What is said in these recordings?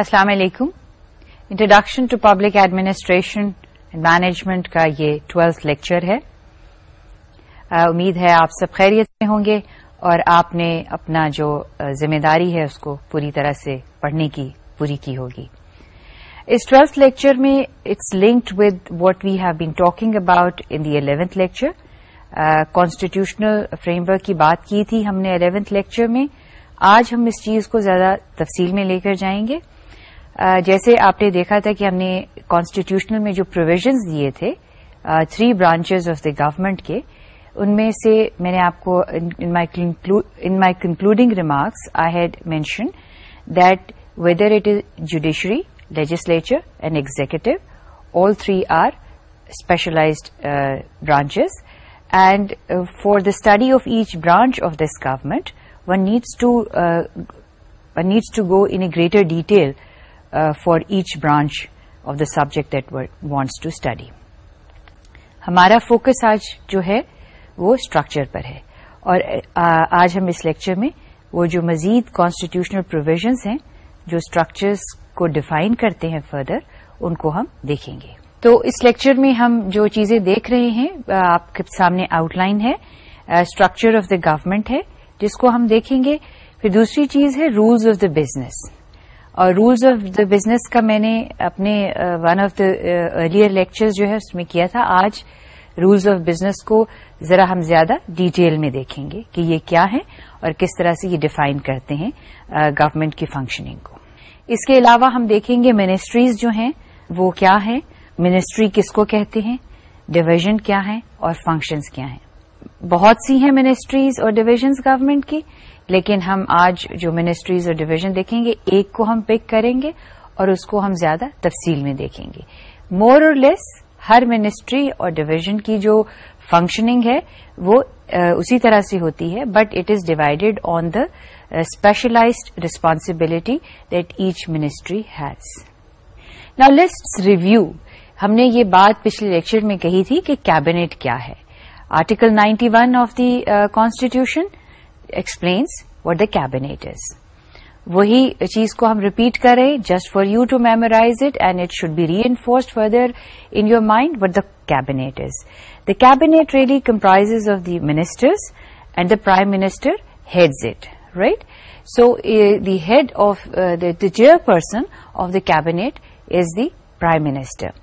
السلام علیکم introduction to public administration management کا یہ ٹویلتھ لیکچر ہے امید ہے آپ سب خیریت میں ہوں گے اور آپ نے اپنا جو ذمہ داری ہے اس کو پوری طرح سے پڑھنے کی پوری کی ہوگی اس ٹویلتھ لیکچر میں it's linked with what we have been talking about in the eleventh lecture constitutional framework کی بات کی تھی ہم نے الیونتھ لیکچر میں آج ہم اس چیز کو زیادہ تفصیل میں لے کر جائیں گے جیسے آپ نے دیکھا تھا کہ ہم نے کانسٹیٹیوشنل میں جو پروویژنز دیے تھے three branches of the government کے ان میں سے میں نے آپ کو in my concluding remarks I had mention that whether it is judiciary legislature and executive all three are specialized branches and for the study of each branch of this government one needs one needs to go in a greater detail for each branch of the subject that wants to study ہمارا focus آج جو ہے وہ structure پر ہے اور آج ہم اس lecture میں وہ جو مزید کانسٹیٹیوشنل پروویژنس ہیں جو اسٹرکچرس کو ڈیفائن کرتے ہیں فردر ان کو ہم دیکھیں گے تو اس لیکچر میں ہم جو چیزیں دیکھ رہے ہیں آپ کے سامنے آؤٹ لائن ہے اسٹرکچر آف دا گورمنٹ ہے جس کو ہم دیکھیں گے پھر دوسری چیز ہے رولز آف دا بزنس اور رولز آف دا بزنس کا میں نے اپنے one of the earlier lecture جو ہے اس میں کیا تھا آج رولز آف بزنس کو ذرا ہم زیادہ ڈیٹیل میں دیکھیں گے کہ یہ کیا ہے اور کس طرح سے یہ ڈیفائن کرتے ہیں گورنمنٹ کی فنکشننگ کو اس کے علاوہ ہم دیکھیں گے منسٹریز جو ہیں وہ کیا ہے منسٹری کس کو کہتے ہیں ڈویژن کیا ہیں اور فنکشنز کیا ہیں بہت سی ہیں منسٹریز اور ڈویژنز گورنمنٹ کی لیکن ہم آج جو منسٹریز اور ڈویژن دیکھیں گے ایک کو ہم پک کریں گے اور اس کو ہم زیادہ تفصیل میں دیکھیں گے مور اور لیس ہر منسٹری اور ڈویژن کی جو فنکشننگ ہے وہ اسی طرح سے ہوتی ہے but it is divided on the specialized responsibility that each ministry has نا لسٹ ریویو ہم نے یہ بات پچھلے لیکچر میں کہی تھی کہ کیبنیٹ کیا ہے article ninety one of the constitution explains what the cabinet is وہی چیز کو ہم ریپیٹ کریں just for you to memorize it and it should be reinforce further in your mind what the cabinet is the cabinet really comprise of the ministers and the prime minister heads it right so the head of the chairperson of the cabinet is the prime minister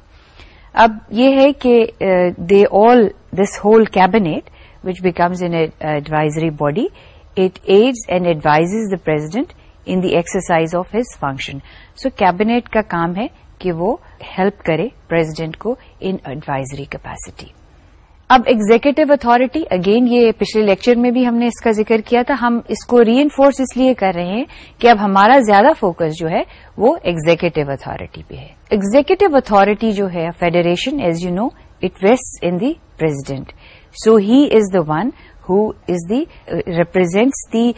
اب یہ ہے کہ they all this whole cabinet which becomes an advisory body it aids and advises the president in the exercise of his function so cabinet ka kaam ہے ki وہ help kare president ko in advisory capacity اب executive authority again یہ پچھلے lecture میں بھی ہم نے اس کا ذکر کیا تھا ہم اس کو ری انفورس اس لیے کر رہے ہیں کہ اب ہمارا زیادہ فوکس جو ہے وہ ایگزیکٹو اتارٹی پہ ہے ایگزیکٹو اتارٹی جو ہے federation as you know it vest in the president so he is the one represents the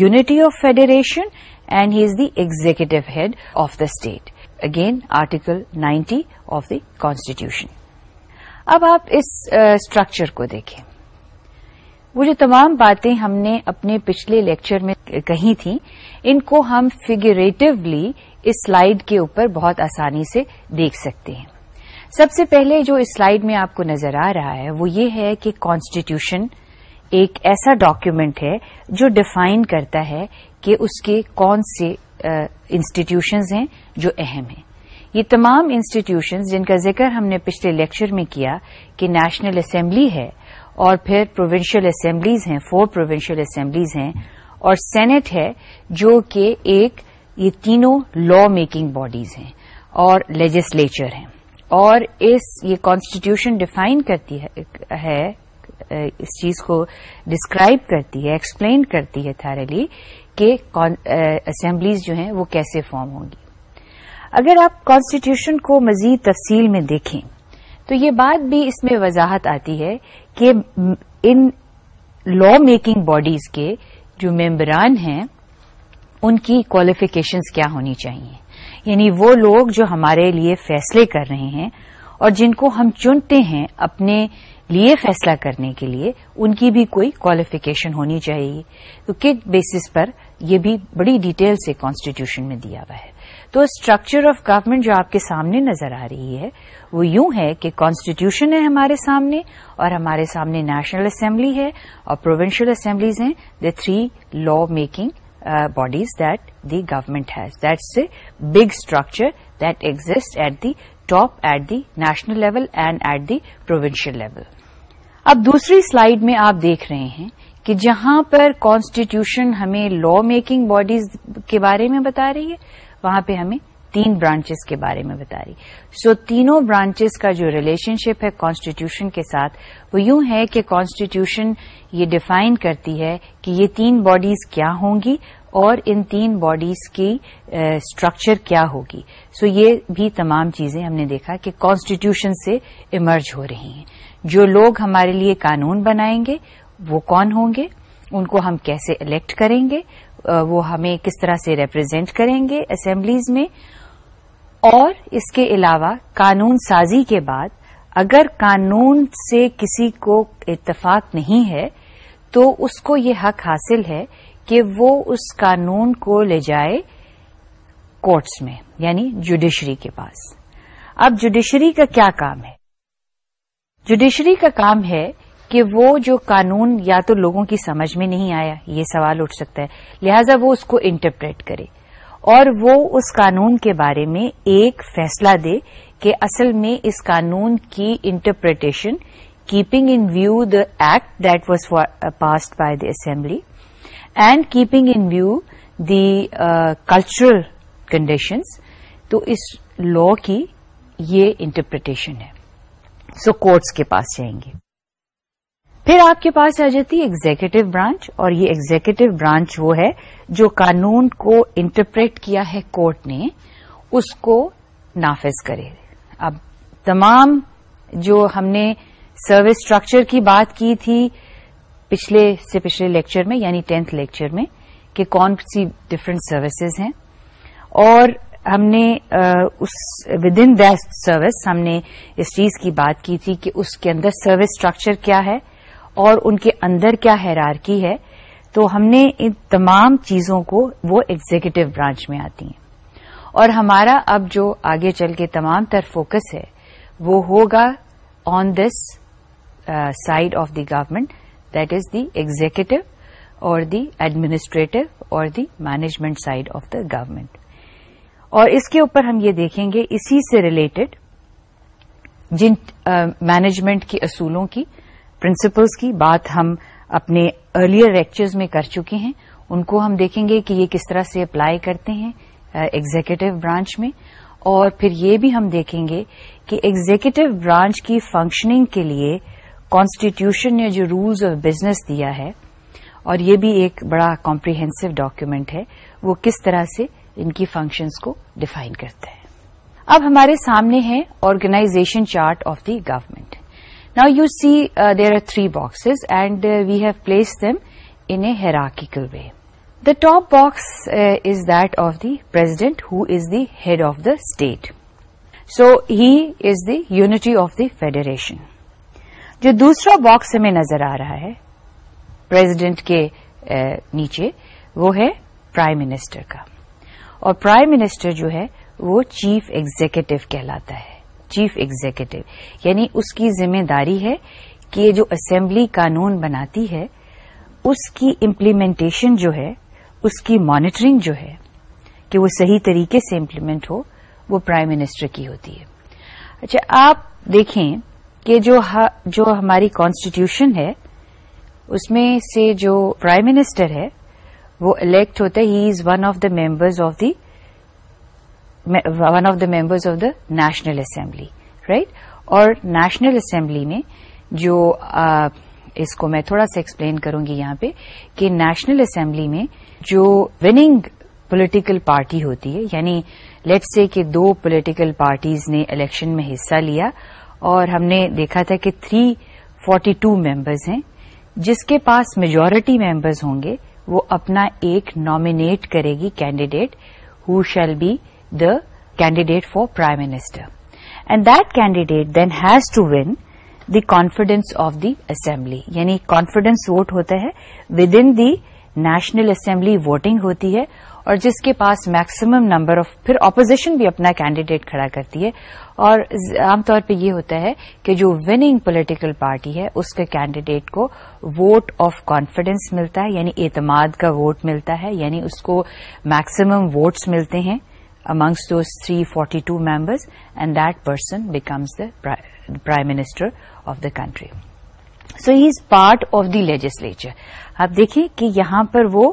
unity of federation and he is the executive head of the state again article ninety of the constitution اب آپ اس structure uh, کو دیکھیں وہ جو تمام باتیں ہم نے اپنے پچھلے لیکچر میں کہی تھیں ان کو ہم فگریٹولی اس سلائڈ کے اوپر بہت آسانی سے دیکھ سکتے ہیں سب سے پہلے جو اس سلائڈ میں آپ کو نظر آ رہا ہے وہ یہ ہے کہ کانسٹیٹیوشن ایک ایسا ڈاکیومینٹ ہے جو ڈیفائن کرتا ہے کہ اس کے کون سے انسٹیٹیوشنز ہیں جو اہم ہیں یہ تمام انسٹیٹیوشنز جن کا ذکر ہم نے پچھلے لیکچر میں کیا کہ نیشنل اسمبلی ہے اور پھر پروونشل اسمبلیز ہیں فور پروونشل اسمبلیز ہیں اور سینٹ ہے جو کہ ایک یہ تینوں لا میکنگ باڈیز ہیں اور لیجسلیچر ہیں اور اس یہ کانسٹیٹیوشن ڈیفائن کرتی ہے اس چیز کو ڈسکرائب کرتی ہے ایکسپلین کرتی ہے تھارلی کہ اسمبلیز جو ہیں وہ کیسے فارم ہوں گی اگر آپ کانسٹیٹیوشن کو مزید تفصیل میں دیکھیں تو یہ بات بھی اس میں وضاحت آتی ہے کہ ان لا میکنگ باڈیز کے جو ممبران ہیں ان کی کوالیفیکیشنز کیا ہونی چاہیے یعنی وہ لوگ جو ہمارے لیے فیصلے کر رہے ہیں اور جن کو ہم چنتے ہیں اپنے لیے فیصلہ کرنے کے لیے ان کی بھی کوئی کوالیفکیشن ہونی چاہیے تو کٹ بیسس پر یہ بھی بڑی ڈیٹیل سے کانسٹیٹیوشن میں دیا ہوا ہے تو اسٹرکچر آف گورمنٹ جو آپ کے سامنے نظر آ رہی ہے وہ یوں ہے کہ کانسٹیٹیوشن ہے ہمارے سامنے اور ہمارے سامنے نیشنل اسمبلی ہے اور پروونشل اسمبلیز ہیں the three law making bodies that the government has that's a big structure that exist at the top at the national level and at the provincial level اب دوسری slide میں آپ دیکھ رہے ہیں کہ جہاں پر کانسٹیٹیوشن ہمیں لا میکنگ باڈیز کے بارے میں بتا رہی ہے وہاں پہ ہمیں تین برانچز کے بارے میں بتا رہی سو so, تینوں برانچز کا جو ریلیشن شپ ہے کانسٹیٹیوشن کے ساتھ وہ یوں ہے کہ کانسٹیٹیوشن یہ ڈیفائن کرتی ہے کہ یہ تین باڈیز کیا ہوں گی اور ان تین باڈیز کی اسٹرکچر uh, کیا ہوگی سو so, یہ بھی تمام چیزیں ہم نے دیکھا کہ کانسٹیٹیوشن سے ایمرج ہو رہی ہیں جو لوگ ہمارے لیے قانون بنائیں گے وہ کون ہوں گے ان کو ہم کیسے الیکٹ کریں گے وہ ہمیں کس طرح سے ریپرزینٹ کریں گے اسمبلیز میں اور اس کے علاوہ قانون سازی کے بعد اگر قانون سے کسی کو اتفاق نہیں ہے تو اس کو یہ حق حاصل ہے کہ وہ اس قانون کو لے جائے کورٹس میں یعنی جوڈیشری کے پاس اب جوڈیشری کا کیا کام ہے جوڈیشری کا کام ہے کہ وہ جو قانون یا تو لوگوں کی سمجھ میں نہیں آیا یہ سوال اٹھ سکتا ہے لہذا وہ اس کو انٹرپریٹ کرے اور وہ اس قانون کے بارے میں ایک فیصلہ دے کہ اصل میں اس قانون کی interpretation keeping in view the act that was passed by the assembly and keeping in view the cultural conditions تو اس لا کی یہ انٹرپریٹیشن ہے سو کورٹس کے پاس جائیں گے پھر آپ کے پاس آ جاتی ایگزیکٹو برانچ اور یہ ایگزیکٹو برانچ وہ ہے جو قانون کو انٹرپریٹ کیا ہے کورٹ نے اس کو نافذ کرے اب تمام جو ہم نے سروس اسٹرکچر کی بات کی تھی پچھلے سے پچھلے لیکچر میں یعنی ٹینتھ لیکچر میں کہ کون سی ڈفرنٹ سروسز ہیں اور ہم نے اس ود ان دس سروس ہم نے اس چیز کی بات کی تھی کہ اس کے اندر سروس اسٹرکچر کیا ہے اور ان کے اندر کیا حیرار کی ہے تو ہم نے ان تمام چیزوں کو وہ ایگزیکٹو برانچ میں آتی ہیں اور ہمارا اب جو آگے چل کے تمام تر فوکس ہے وہ ہوگا on this side of the government that is the executive اور دی ایڈمنسٹریٹو اور the management side of the government اور اس کے اوپر ہم یہ دیکھیں گے اسی سے ریلیٹڈ جن مینجمنٹ کے اصولوں کی پرنسپلز کی بات ہم اپنے ارلیئر لیکچرز میں کر چکے ہیں ان کو ہم دیکھیں گے کہ یہ کس طرح سے اپلائی کرتے ہیں ایگزیکٹو برانچ میں اور پھر یہ بھی ہم دیکھیں گے کہ ایگزیکٹو برانچ کی فنکشننگ کے لیے کانسٹیٹیوشن نے جو رولز آف بزنس دیا ہے اور یہ بھی ایک بڑا کمپریہنسو ڈاکیومینٹ ہے وہ کس طرح سے ان کی فنکشنس کو ڈیفائن کرتے ہیں اب ہمارے سامنے ہے organisation chart of the government now you see there are three boxes and we have placed them in a hierarchical way the top box is that of the president is the head of the state so he is the unity of the federation جو دوسرا box ہمیں نظر آ رہا ہے president کے uh, نیچے وہ ہے پرائم منسٹر کا اور پرائم منسٹر جو ہے وہ چیف ایگزیکٹو کہلاتا ہے چیف ایگزیکٹو یعنی اس کی ذمہ داری ہے کہ جو اسمبلی قانون بناتی ہے اس کی امپلیمنٹیشن جو ہے اس کی مانیٹرنگ جو ہے کہ وہ صحیح طریقے سے امپلیمنٹ ہو وہ پرائم منسٹر کی ہوتی ہے اچھا آپ دیکھیں کہ جو, جو ہماری کانسٹیٹیوشن ہے اس میں سے جو پرائم منسٹر ہے وہ الیکٹ ہوتا ہے he is one of the members of the one of the members of the national assembly right اور نیشنل اسمبلی میں جو اس کو میں تھوڑا سا ایکسپلین کروں گی یہاں پہ کہ نیشنل اسمبلی میں جو وننگ پولیٹیکل پارٹی ہوتی ہے یعنی لیٹ سے کہ دو پولیٹیکل پارٹیز نے الیکشن میں حصہ لیا اور ہم نے دیکھا تھا کہ تھری فورٹی ٹو ممبرز ہیں جس کے پاس میجورٹی ممبرز ہوں گے وہ اپنا ایک نامنیٹ کرے گی candidate who shall be the candidate for prime minister and that candidate then has to win the confidence of the assembly یعنی کانفیڈینس ووٹ ہوتا ہے within the national assembly voting ہوتی ہے اور جس کے پاس میکسیمم نمبر آف پھر اپوزیشن بھی اپنا کینڈیڈیٹ کھڑا کرتی ہے اور عام طور پہ یہ ہوتا ہے کہ جو وننگ پولیٹیکل پارٹی ہے اس کے کینڈیڈیٹ کو ووٹ آف کانفیڈینس ملتا ہے یعنی اعتماد کا ووٹ ملتا ہے یعنی اس کو میکسیمم ووٹس ملتے ہیں amongst those three forty two members and that person becomes the prime minister of the country so he is part of the legislature آپ دیکھیں کہ یہاں پر وہ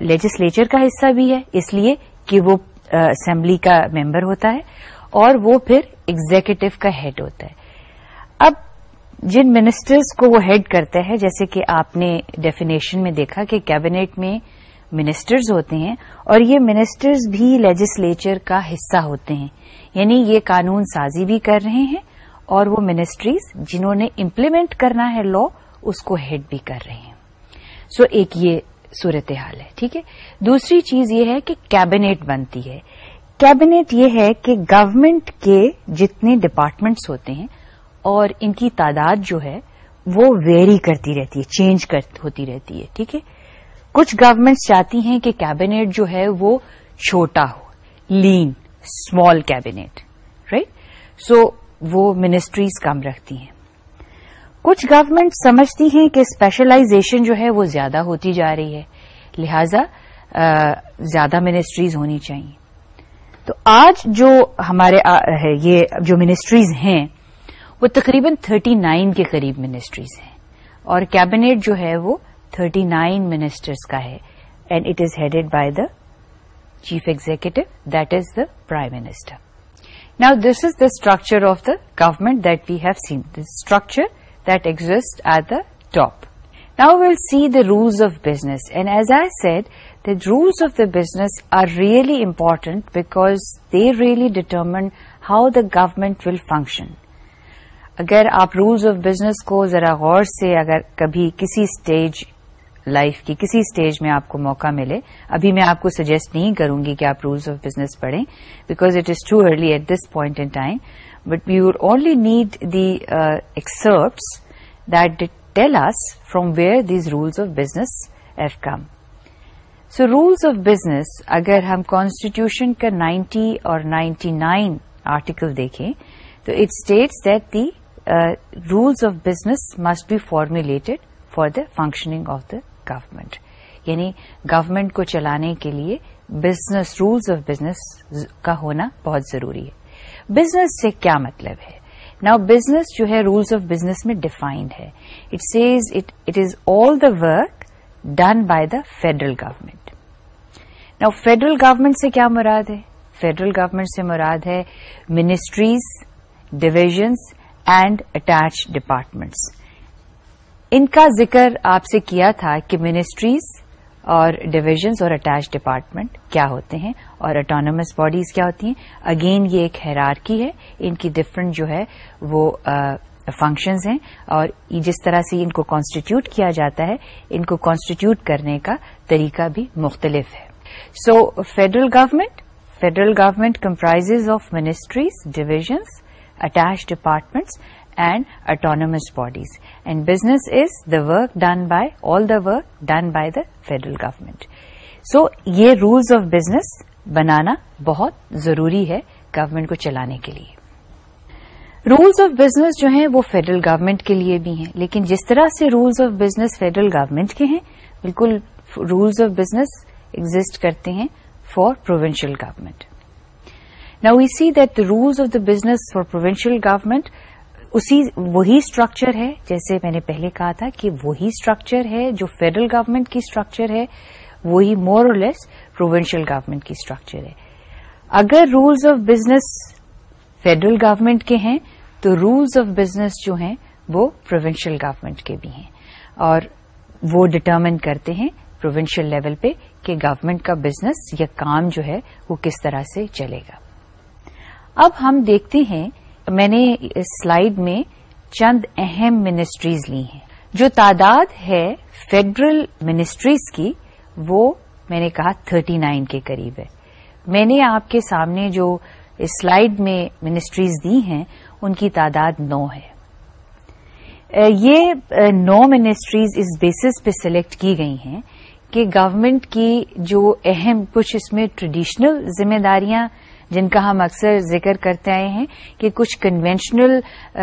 لیجسلیچر کا حصہ بھی ہے اس لیے کہ وہ اسمبلی کا ممبر ہوتا ہے اور وہ پھر ایگزیکٹو کا ہیڈ ہوتا ہے اب جن منسٹرز کو وہ ہیڈ کرتا ہے جیسے کہ آپ نے ڈیفینیشن میں دیکھا کہ کیبنیٹ میں منسٹرز ہوتے ہیں اور یہ منسٹرز بھی لیجسلیچر کا حصہ ہوتے ہیں یعنی یہ قانون سازی بھی کر رہے ہیں اور وہ منسٹریز جنہوں نے امپلیمنٹ کرنا ہے لا اس کو ہیڈ بھی کر رہے ہیں سو so ایک یہ صورتحال ہے ٹھیک ہے دوسری چیز یہ ہے کہ کیبنیٹ بنتی ہے کیبنیٹ یہ ہے کہ گورمنٹ کے جتنے ڈپارٹمنٹس ہوتے ہیں اور ان کی تعداد جو ہے وہ ویری کرتی رہتی ہے چینج ہوتی رہتی ہے ٹھیک ہے کچھ گورمنٹس چاہتی ہیں کہ کیبنیٹ جو ہے وہ چھوٹا ہو lean small cabinet right so وہ منسٹریز کم رکھتی ہیں کچھ گورنمنٹ سمجھتی ہیں کہ اسپیشلائزیشن جو ہے وہ زیادہ ہوتی جا رہی ہے لہذا زیادہ منسٹریز ہونی چاہیے تو آج جو ہمارے یہ جو منسٹریز ہیں وہ تقریباً 39 نائن کے قریب منسٹریز ہیں اور کیبنیٹ جو ہے وہ 39 نائن منسٹرز کا ہے and it is headed by the chief executive that is the prime minister now this is the structure of the government that we have seen the structure that exist at the top now we'll see the rules of business and as I said the rules of the business are really important because they really determine how the government will function اگر آپ rules of business کو ذرا غور سے اگر کبھی کسی stage life کی کسی اسٹیج میں آپ کو موقع ملے ابھی میں آپ کو سجیسٹ نہیں کروں گی کہ آپ رولس آف بزنس پڑھیں because it is too early at this point in time but you only need the asserts that tell us from where these rules of business have come so rules of business اگر ہم constitution کا ninety اور ninety nine article دیکھیں تو it states that the rules of business must be formulated for the functioning of the government یعنی government کو چلانے کے لیے بزنس رولز آف بزنس کا ہونا بہت ضروری ہے بزنس سے کیا مطلب ہے ناؤ بزنس جو ہے رولس آف بزنس میں ڈیفائنڈ ہے it says it is all the work done by the federal government now federal government سے کیا مراد ہے فیڈرل گورمنٹ سے مراد ہے ministries divisions and attach departments ان کا ذکر آپ سے کیا تھا کہ منسٹریز اور ڈویژنز اور اٹیچ ڈپارٹمنٹ کیا ہوتے ہیں اور اٹانومس باڈیز کیا ہوتی ہیں اگین یہ ایک حیرار کی ہے ان کی ڈفرنٹ جو ہے وہ فنکشنز ہیں اور جس طرح سے ان کو کانسٹیٹیوٹ کیا جاتا ہے ان کو کانسٹیٹیوٹ کرنے کا طریقہ بھی مختلف ہے so federal government federal government comprise of ministries divisions attach departments and autonomous bodies and business is the work done by all the work done by the federal government so یہ rules of business بنانا بہت ضروری ہے government کو چلانے کے لیے rules of business جو ہیں وہ فیڈرل گورنمنٹ کے لیے بھی ہیں لیکن جس طرح سے rules of business federal government کے ہیں بالکل رولز آف بزنس ایگزٹ کرتے ہیں for provincial government no we see that rules of the business for provincial government اسی وہی اسٹرکچر ہے جیسے میں نے پہلے کہا تھا کہ وہی اسٹرکچر ہے جو فیڈرل گورنمنٹ کی اسٹرکچر ہے وہی more or less provincial government کی اسٹرکچر ہے اگر rules of business federal government کے ہیں تو رولز آف بزنس جو ہیں وہ پروونشل گورنمنٹ کے بھی ہیں اور وہ ڈٹرمن کرتے ہیں پروونشل لیول پہ کہ گورنمنٹ کا بزنس یا کام جو ہے وہ کس طرح سے چلے گا اب ہم دیکھتے ہیں میں نے اس سلائیڈ میں چند اہم منسٹریز لی ہیں جو تعداد ہے فیڈرل منسٹریز کی وہ میں نے کہا تھرٹی نائن کے قریب ہے میں نے آپ کے سامنے جو اس سلائیڈ میں منسٹریز دی ہیں ان کی تعداد نو ہے یہ نو منسٹریز اس بیسس پہ سلیکٹ کی گئی ہیں کہ گورنمنٹ کی جو اہم کچھ اس میں ٹریڈیشنل ذمہ داریاں جن کا ہم اکثر ذکر کرتے آئے ہیں کہ کچھ conventional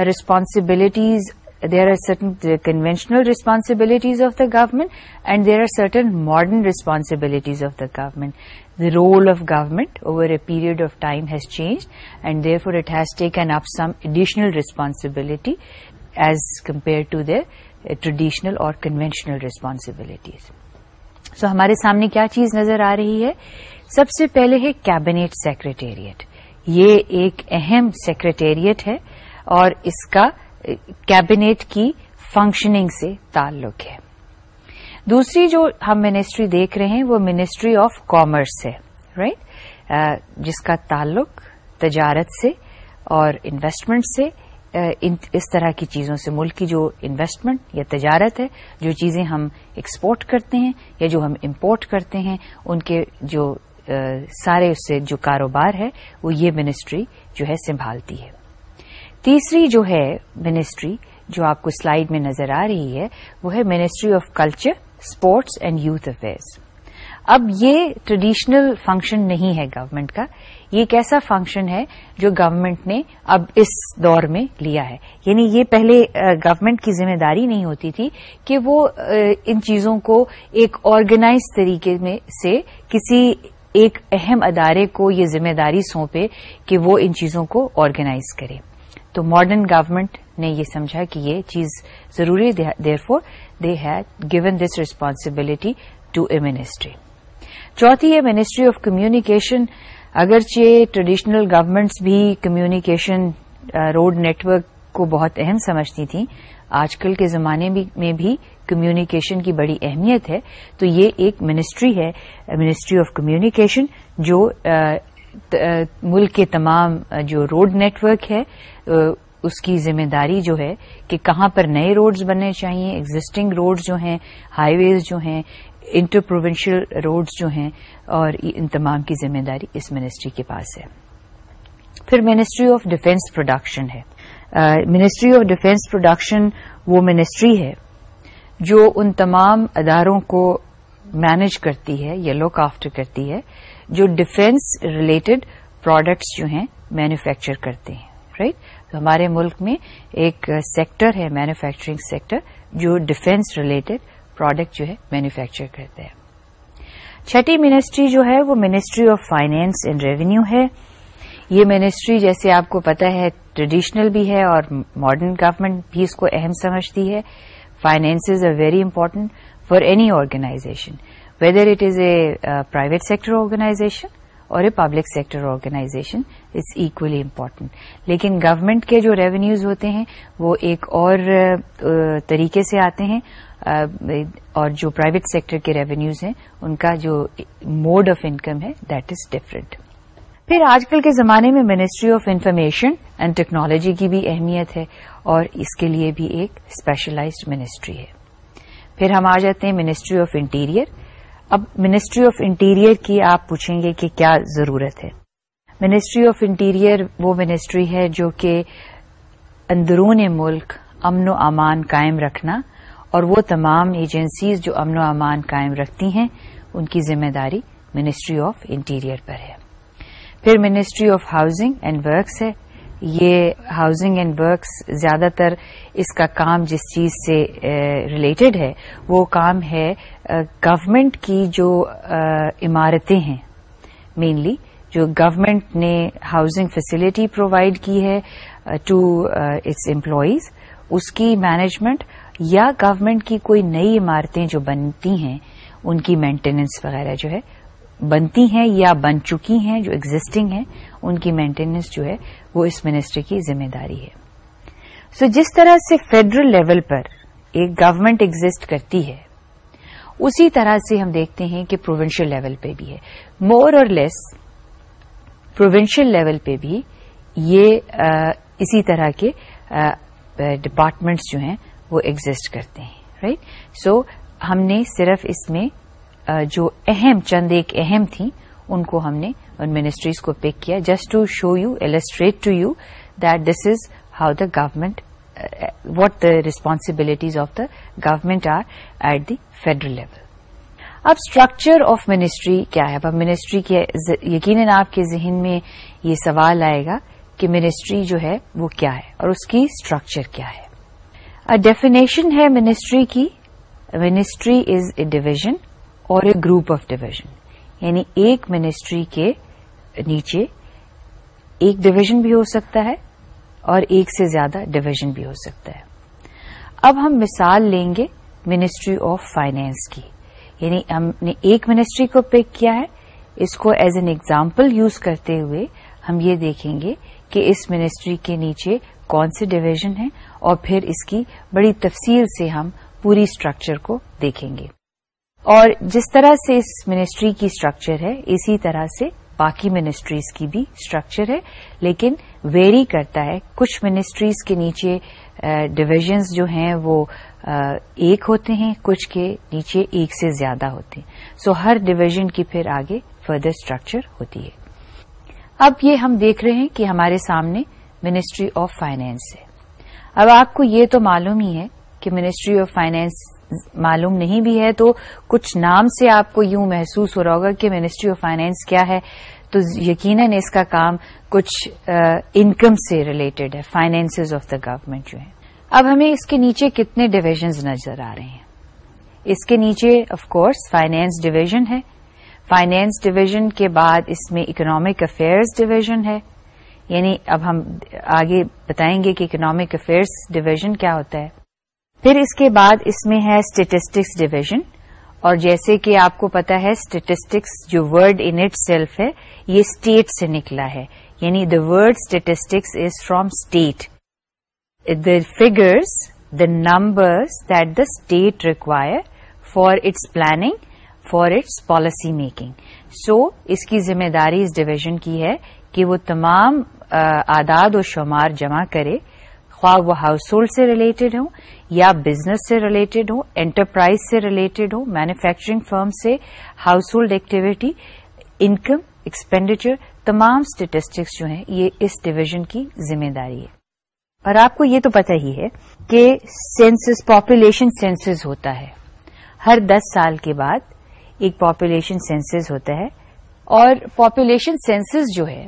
responsibilities there are certain conventional responsibilities of the government and there are certain modern responsibilities of the government the role of government over a period of time has change and therefore it has taken up some additional responsibility as compare to their traditional or conventional responsibilities so ہمارے سامنے کیا چیز نظر آ رہی ہے سب سے پہلے ہے کیبنیٹ سیکرٹیریٹ یہ ایک اہم سیکرٹیریٹ ہے اور اس کا کیبنیٹ کی فنکشننگ سے تعلق ہے دوسری جو ہم منسٹری دیکھ رہے ہیں وہ منسٹری آف کامرس ہے رائٹ جس کا تعلق تجارت سے اور انویسٹمنٹ سے اس طرح کی چیزوں سے ملک کی جو انویسٹمنٹ یا تجارت ہے جو چیزیں ہم ایکسپورٹ کرتے ہیں یا جو ہم امپورٹ کرتے ہیں ان کے جو سارے اس سے جو کاروبار ہے وہ یہ منسٹری جو ہے سنبھالتی ہے تیسری جو ہے منسٹری جو آپ کو سلائیڈ میں نظر آ رہی ہے وہ ہے ministry of culture sports and youth affairs اب یہ ٹریڈیشنل فنکشن نہیں ہے گورنمنٹ کا یہ ایک ایسا فنکشن ہے جو گورنمنٹ نے اب اس دور میں لیا ہے یعنی یہ پہلے گورنمنٹ کی ذمہ داری نہیں ہوتی تھی کہ وہ ان چیزوں کو ایک آرگنائز طریقے میں سے کسی ایک اہم ادارے کو یہ ذمہ داری سونپے کہ وہ ان چیزوں کو آرگنائز کرے تو ماڈرن گورنمنٹ نے یہ سمجھا کہ یہ چیز ضروری there for they had given this responsibility to a ministry چوتھی ہے منسٹری آف کمیونیکیشن اگرچہ ٹریڈیشنل گورمنٹس بھی کمیونیکیشن روڈ نیٹورک کو بہت اہم سمجھتی تھیں آج کل کے زمانے میں بھی کمیونیکیشن کی بڑی اہمیت ہے تو یہ ایک منسٹری ہے منسٹری آف کمیونیکیشن جو ملک کے تمام جو روڈ نیٹورک ہے اس کی ذمہ داری جو ہے کہ کہاں پر نئے روڈز بننے چاہیے ایگزٹنگ روڈز جو ہیں ہائی ویز جو ہیں انٹر پروونشل روڈز جو ہیں اور ان تمام کی ذمہ داری اس منسٹری کے پاس ہے پھر منسٹری آف ڈیفینس پروڈکشن ہے منسٹری آف ڈیفینس پروڈکشن وہ منسٹری ہے جو ان تمام اداروں کو مینج کرتی ہے یا لک آفٹر کرتی ہے جو ڈیفینس ریلیٹڈ پروڈکٹس جو ہیں مینوفیکچر کرتے ہیں رائٹ تو ہمارے ملک میں ایک سیکٹر ہے مینوفیکچرنگ سیکٹر جو ڈیفینس ریلیٹڈ پروڈکٹ جو ہے مینوفیکچر کرتے ہیں چھٹی منسٹری جو ہے وہ ministry of finance and revenue ہے یہ منسٹری جیسے آپ کو پتا ہے ٹریڈیشنل بھی ہے اور ماڈرن گورمنٹ بھی اس کو اہم سمجھتی ہے finance is very important for any organization whether it is a private sector organization or a public sector organization is equally important لیکن گورمنٹ کے جو ریونیوز ہوتے ہیں وہ ایک اور uh, uh, طریقے سے آتے ہیں اور جو پرائیویٹ سیکٹر کے ریونیوز ہیں ان کا جو موڈ آف انکم ہے دیٹ از ڈفرنٹ پھر آج کل کے زمانے میں ministry of information and technology کی بھی اہمیت ہے اور اس کے لیے بھی ایک اسپیشلائزڈ منسٹری ہے پھر ہم آ جاتے ہیں منسٹری آف انٹیریئر اب منسٹری آف انٹیریئر کی آپ پوچھیں گے کہ کیا ضرورت ہے منسٹری آف انٹیریئر وہ منسٹری ہے جو کہ اندرون ملک امن و امان قائم رکھنا اور وہ تمام ایجنسیز جو امن و امان قائم رکھتی ہیں ان کی ذمہ داری منسٹری آف انٹیریئر پر ہے پھر ministry of housing and works ہے یہ ہاؤزنگ اینڈ ورکس زیادہ تر اس کا کام جس چیز سے ریلیٹڈ ہے وہ کام ہے گورمنٹ کی جو عمارتیں ہیں مینلی جو گورنمنٹ نے ہاؤزنگ فیسلٹی پرووائڈ کی ہے ٹو اٹس امپلائیز اس کی مینجمنٹ یا گورنمنٹ کی کوئی نئی عمارتیں جو بنتی ہیں ان کی مینٹیننس وغیرہ جو ہے بنتی ہیں یا بن چکی ہیں جو ایگزٹنگ ہیں ان کی مینٹیننس جو ہے وہ اس منسٹری کی ذمہ داری ہے سو so جس طرح سے فیڈرل لیول پر ایک گورنمنٹ ایگزٹ کرتی ہے اسی طرح سے ہم دیکھتے ہیں کہ پروونشل لیول پہ بھی ہے more or less provincial level پہ بھی یہ آ, اسی طرح کے ڈپارٹمنٹس جو ہیں وہ ایگزٹ کرتے ہیں رائٹ right? سو so, ہم نے صرف اس میں جو اہم چند ایک اہم تھیں ان کو ہم نے ان منسٹریز کو پک کیا just to show you illustrate to you that this is how the government what the responsibilities of the government are at the federal level اب اسٹرکچر آف منسٹری کیا ہے اب منسٹری کے یقیناً آپ کے ذہن میں یہ سوال آئے گا کہ منسٹری جو ہے وہ کیا ہے اور اس کی اسٹرکچر کیا ہے ڈیفینیشن ہے منسٹری کی ministry is a division or a group of division یعنی ایک منسٹری کے نیچے ایک ڈویژن بھی ہو سکتا ہے اور ایک سے زیادہ ڈویژن بھی ہو سکتا ہے اب ہم مثال لیں گے منسٹری آف فائنینس کی یعنی ہم نے ایک منسٹری کو پک کیا ہے اس کو ایز این ایگزامپل یوز کرتے ہوئے ہم یہ دیکھیں گے کہ اس منسٹری کے نیچے کون سے ڈویژن ہیں اور پھر اس کی بڑی تفصیل سے ہم پوری اسٹرکچر کو دیکھیں گے اور جس طرح سے اس منسٹری کی اسٹرکچر ہے اسی طرح سے باقی منسٹریز کی بھی اسٹرکچر ہے لیکن ویری کرتا ہے کچھ منسٹریز کے نیچے ڈویژنز جو ہیں وہ ایک ہوتے ہیں کچھ کے نیچے ایک سے زیادہ ہوتے ہیں سو ہر ڈویژن کی پھر آگے فردر اسٹرکچر ہوتی ہے اب یہ ہم دیکھ رہے ہیں کہ ہمارے سامنے منسٹری آف فائنینس ہے اب آپ کو یہ تو معلوم ہی ہے کہ منسٹری آف فائنینس معلوم نہیں بھی ہے تو کچھ نام سے آپ کو یوں محسوس ہو رہا ہوگا کہ منسٹری آف فائنینس کیا ہے تو یقیناً اس کا کام کچھ انکم سے ریلیٹڈ ہے فائنینسز آف دا گورمنٹ جو ہے اب ہمیں اس کے نیچے کتنے ڈویژنز نظر آ رہے ہیں اس کے نیچے آف کورس فائنینس ڈویژن ہے فائنینس ڈویژن کے بعد اس میں اکنامک افیئرز ڈویژن ہے یعنی اب ہم آگے بتائیں گے کہ اکنامک افیئرس ڈویژن کیا ہوتا ہے پھر اس کے بعد اس میں ہے اسٹیٹسٹکس ڈویژن اور جیسے کہ آپ کو پتا ہے اسٹیٹسٹکس جو ورڈ انٹ سیلف ہے یہ اسٹیٹ سے نکلا ہے یعنی the word statistics is from state the figures the numbers that the state require for its planning for its policy making so اس کی ذمہ داری اس ڈویژن کی ہے کہ وہ تمام اعداد و شمار جمع کرے خواہ وہ ہاؤس ہولڈ سے ریلیٹڈ ہوں یا بزنس سے ریلیٹڈ ہوں انٹرپرائز سے ریلیٹڈ ہوں مینوفیکچرنگ فرم سے household activity income expenditure تمام اسٹیٹسٹکس جو ہیں یہ اس ڈویژن کی ذمہ داری ہے اور آپ کو یہ تو پتہ ہی ہے کہ پاپولیشن سینسز ہوتا ہے ہر دس سال کے بعد ایک پاپولیشن سینسز ہوتا ہے اور پاپولیشن سینسز جو ہے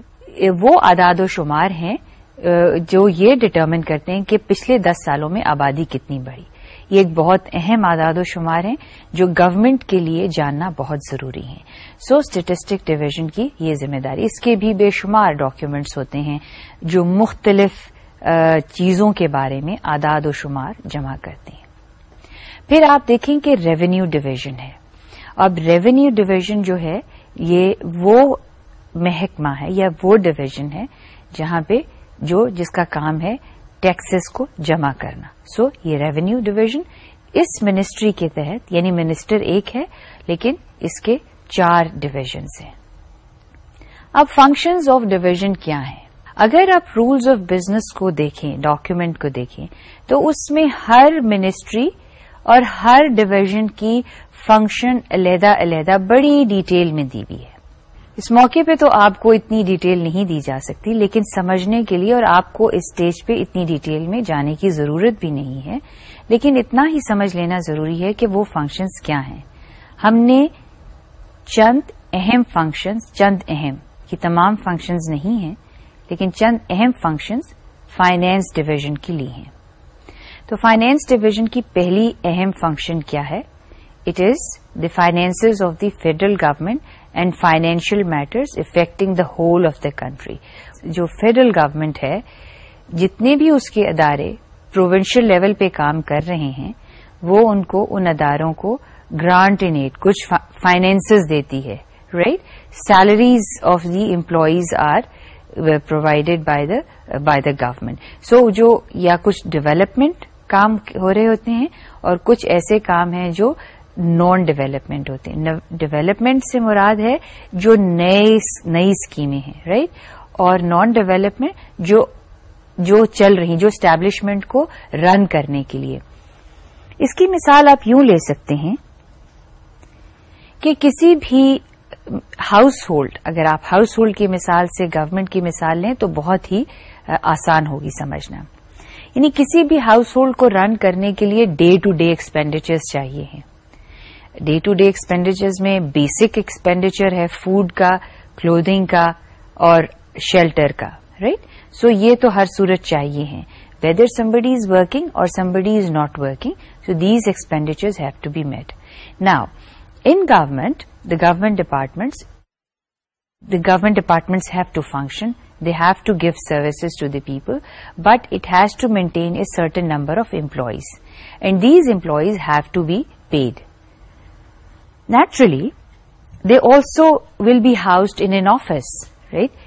وہ اداد و شمار ہیں جو یہ ڈٹرمن کرتے ہیں کہ پچھلے دس سالوں میں آبادی کتنی بڑھی یہ ایک بہت اہم اداد و شمار ہیں جو گورنمنٹ کے لیے جاننا بہت ضروری ہیں سو اسٹیٹسٹک ڈویژن کی یہ ذمہ داری اس کے بھی بے شمار ڈاکیومینٹس ہوتے ہیں جو مختلف چیزوں کے بارے میں اعداد و شمار جمع کرتے ہیں پھر آپ دیکھیں کہ ریونیو ڈویژن ہے اب ریونیو ڈویژن جو ہے یہ وہ محکمہ ہے یا وہ ڈویژن ہے جہاں پہ جو جس کا کام ہے ٹیکسز کو جمع کرنا سو so, یہ ریونیو ڈویژن اس منسٹری کے تحت یعنی منسٹر ایک ہے لیکن اس کے چار ڈویژنس ہیں اب فنکشنز آف ڈویژن کیا ہیں اگر آپ رولز آف بزنس کو دیکھیں ڈاکومینٹ کو دیکھیں تو اس میں ہر منسٹری اور ہر ڈویژن کی فنکشن علیحدہ علیحدہ بڑی ڈیٹیل میں دی ہوئی ہے اس موقع پہ تو آپ کو اتنی ڈیٹیل نہیں دی جا سکتی لیکن سمجھنے کے لیے اور آپ کو اس اسٹیج پہ اتنی ڈیٹیل میں جانے کی ضرورت بھی نہیں ہے لیکن اتنا ہی سمجھ لینا ضروری ہے کہ وہ فنکشنز کیا ہیں ہم نے چند اہم فنکشنز چند اہم یہ تمام فنکشنز نہیں ہیں لیکن چند اہم فنکشنز فائنینس ڈویژن کی لی ہیں تو فائنینس ڈویژن کی پہلی اہم فنکشن کیا ہے it is the finance of the federal government and financial matters affecting the whole of the country جو فیڈرل گورمنٹ ہے جتنے بھی اس کے ادارے پروونشل لیول پہ کام کر رہے ہیں وہ ان کو ان اداروں کو گرانٹ کچھ فائنینسز دیتی ہے right salaries of the employees are provided by the by the government so جو یا کچھ ڈیولپمنٹ کام ہو رہے ہوتے ہیں اور کچھ ایسے کام ہیں جو نان ڈیولپمنٹ ہوتے ہیں ڈیویلپمنٹ سے مراد ہے جو نئی اسکیمیں ہیں رائٹ اور نان ڈیولپمنٹ جو جو چل رہی جو اسٹیبلشمنٹ کو رن کرنے کے لیے اس کی مثال آپ یوں لے سکتے ہیں کہ کسی بھی ہاؤس ہولڈ اگر آپ ہاؤس ہولڈ کی مثال سے گورنمنٹ کی مثال لیں تو بہت ہی آسان ہوگی سمجھنا یعنی کسی بھی ہاؤس ہولڈ کو رن کرنے کے لیے ڈے ٹو ڈے ایکسپینڈیچر چاہیے ہیں ڈے ٹو ڈے ایکسپینڈیچرز میں بیسک ایکسپینڈیچر ہے فوڈ کا کلودنگ کا اور شیلٹر کا رائٹ سو یہ تو ہر صورت چاہیے ہیں whether somebody is working or somebody is not working so these expenditures have to be met now in government the government departments the government departments have to function they have to give services to the people but it has to maintain a certain number of employees and these employees have to be paid naturally they also will be housed in an office right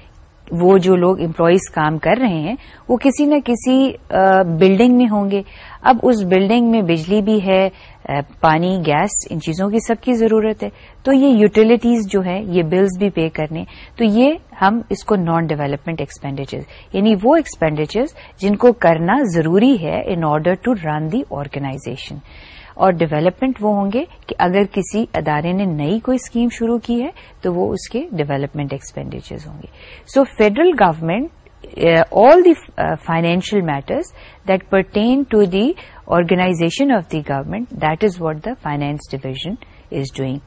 وہ جو لوگ employees کام کر رہے ہیں وہ کسی نہ کسی بلڈنگ میں ہوں گے اب اس بلڈنگ میں بجلی بھی ہے پانی گیس ان چیزوں کی سب کی ضرورت ہے تو یہ یوٹیلیٹیز جو ہے یہ بلز بھی پے کرنے تو یہ ہم اس کو نان ڈیولپمنٹ ایکسپینڈیچر یعنی وہ ایکسپینڈیچر جن کو کرنا ضروری ہے in order to run the organisation اور ڈیولپمنٹ وہ ہوں گے کہ اگر کسی ادارے نے نئی کوئی اسکیم شروع کی ہے تو وہ اس کے ڈیولپمنٹ ایکسپینڈیچرز ہوں گے so federal government all the financial matters that pertain to the organization of the government that is what the finance division is doing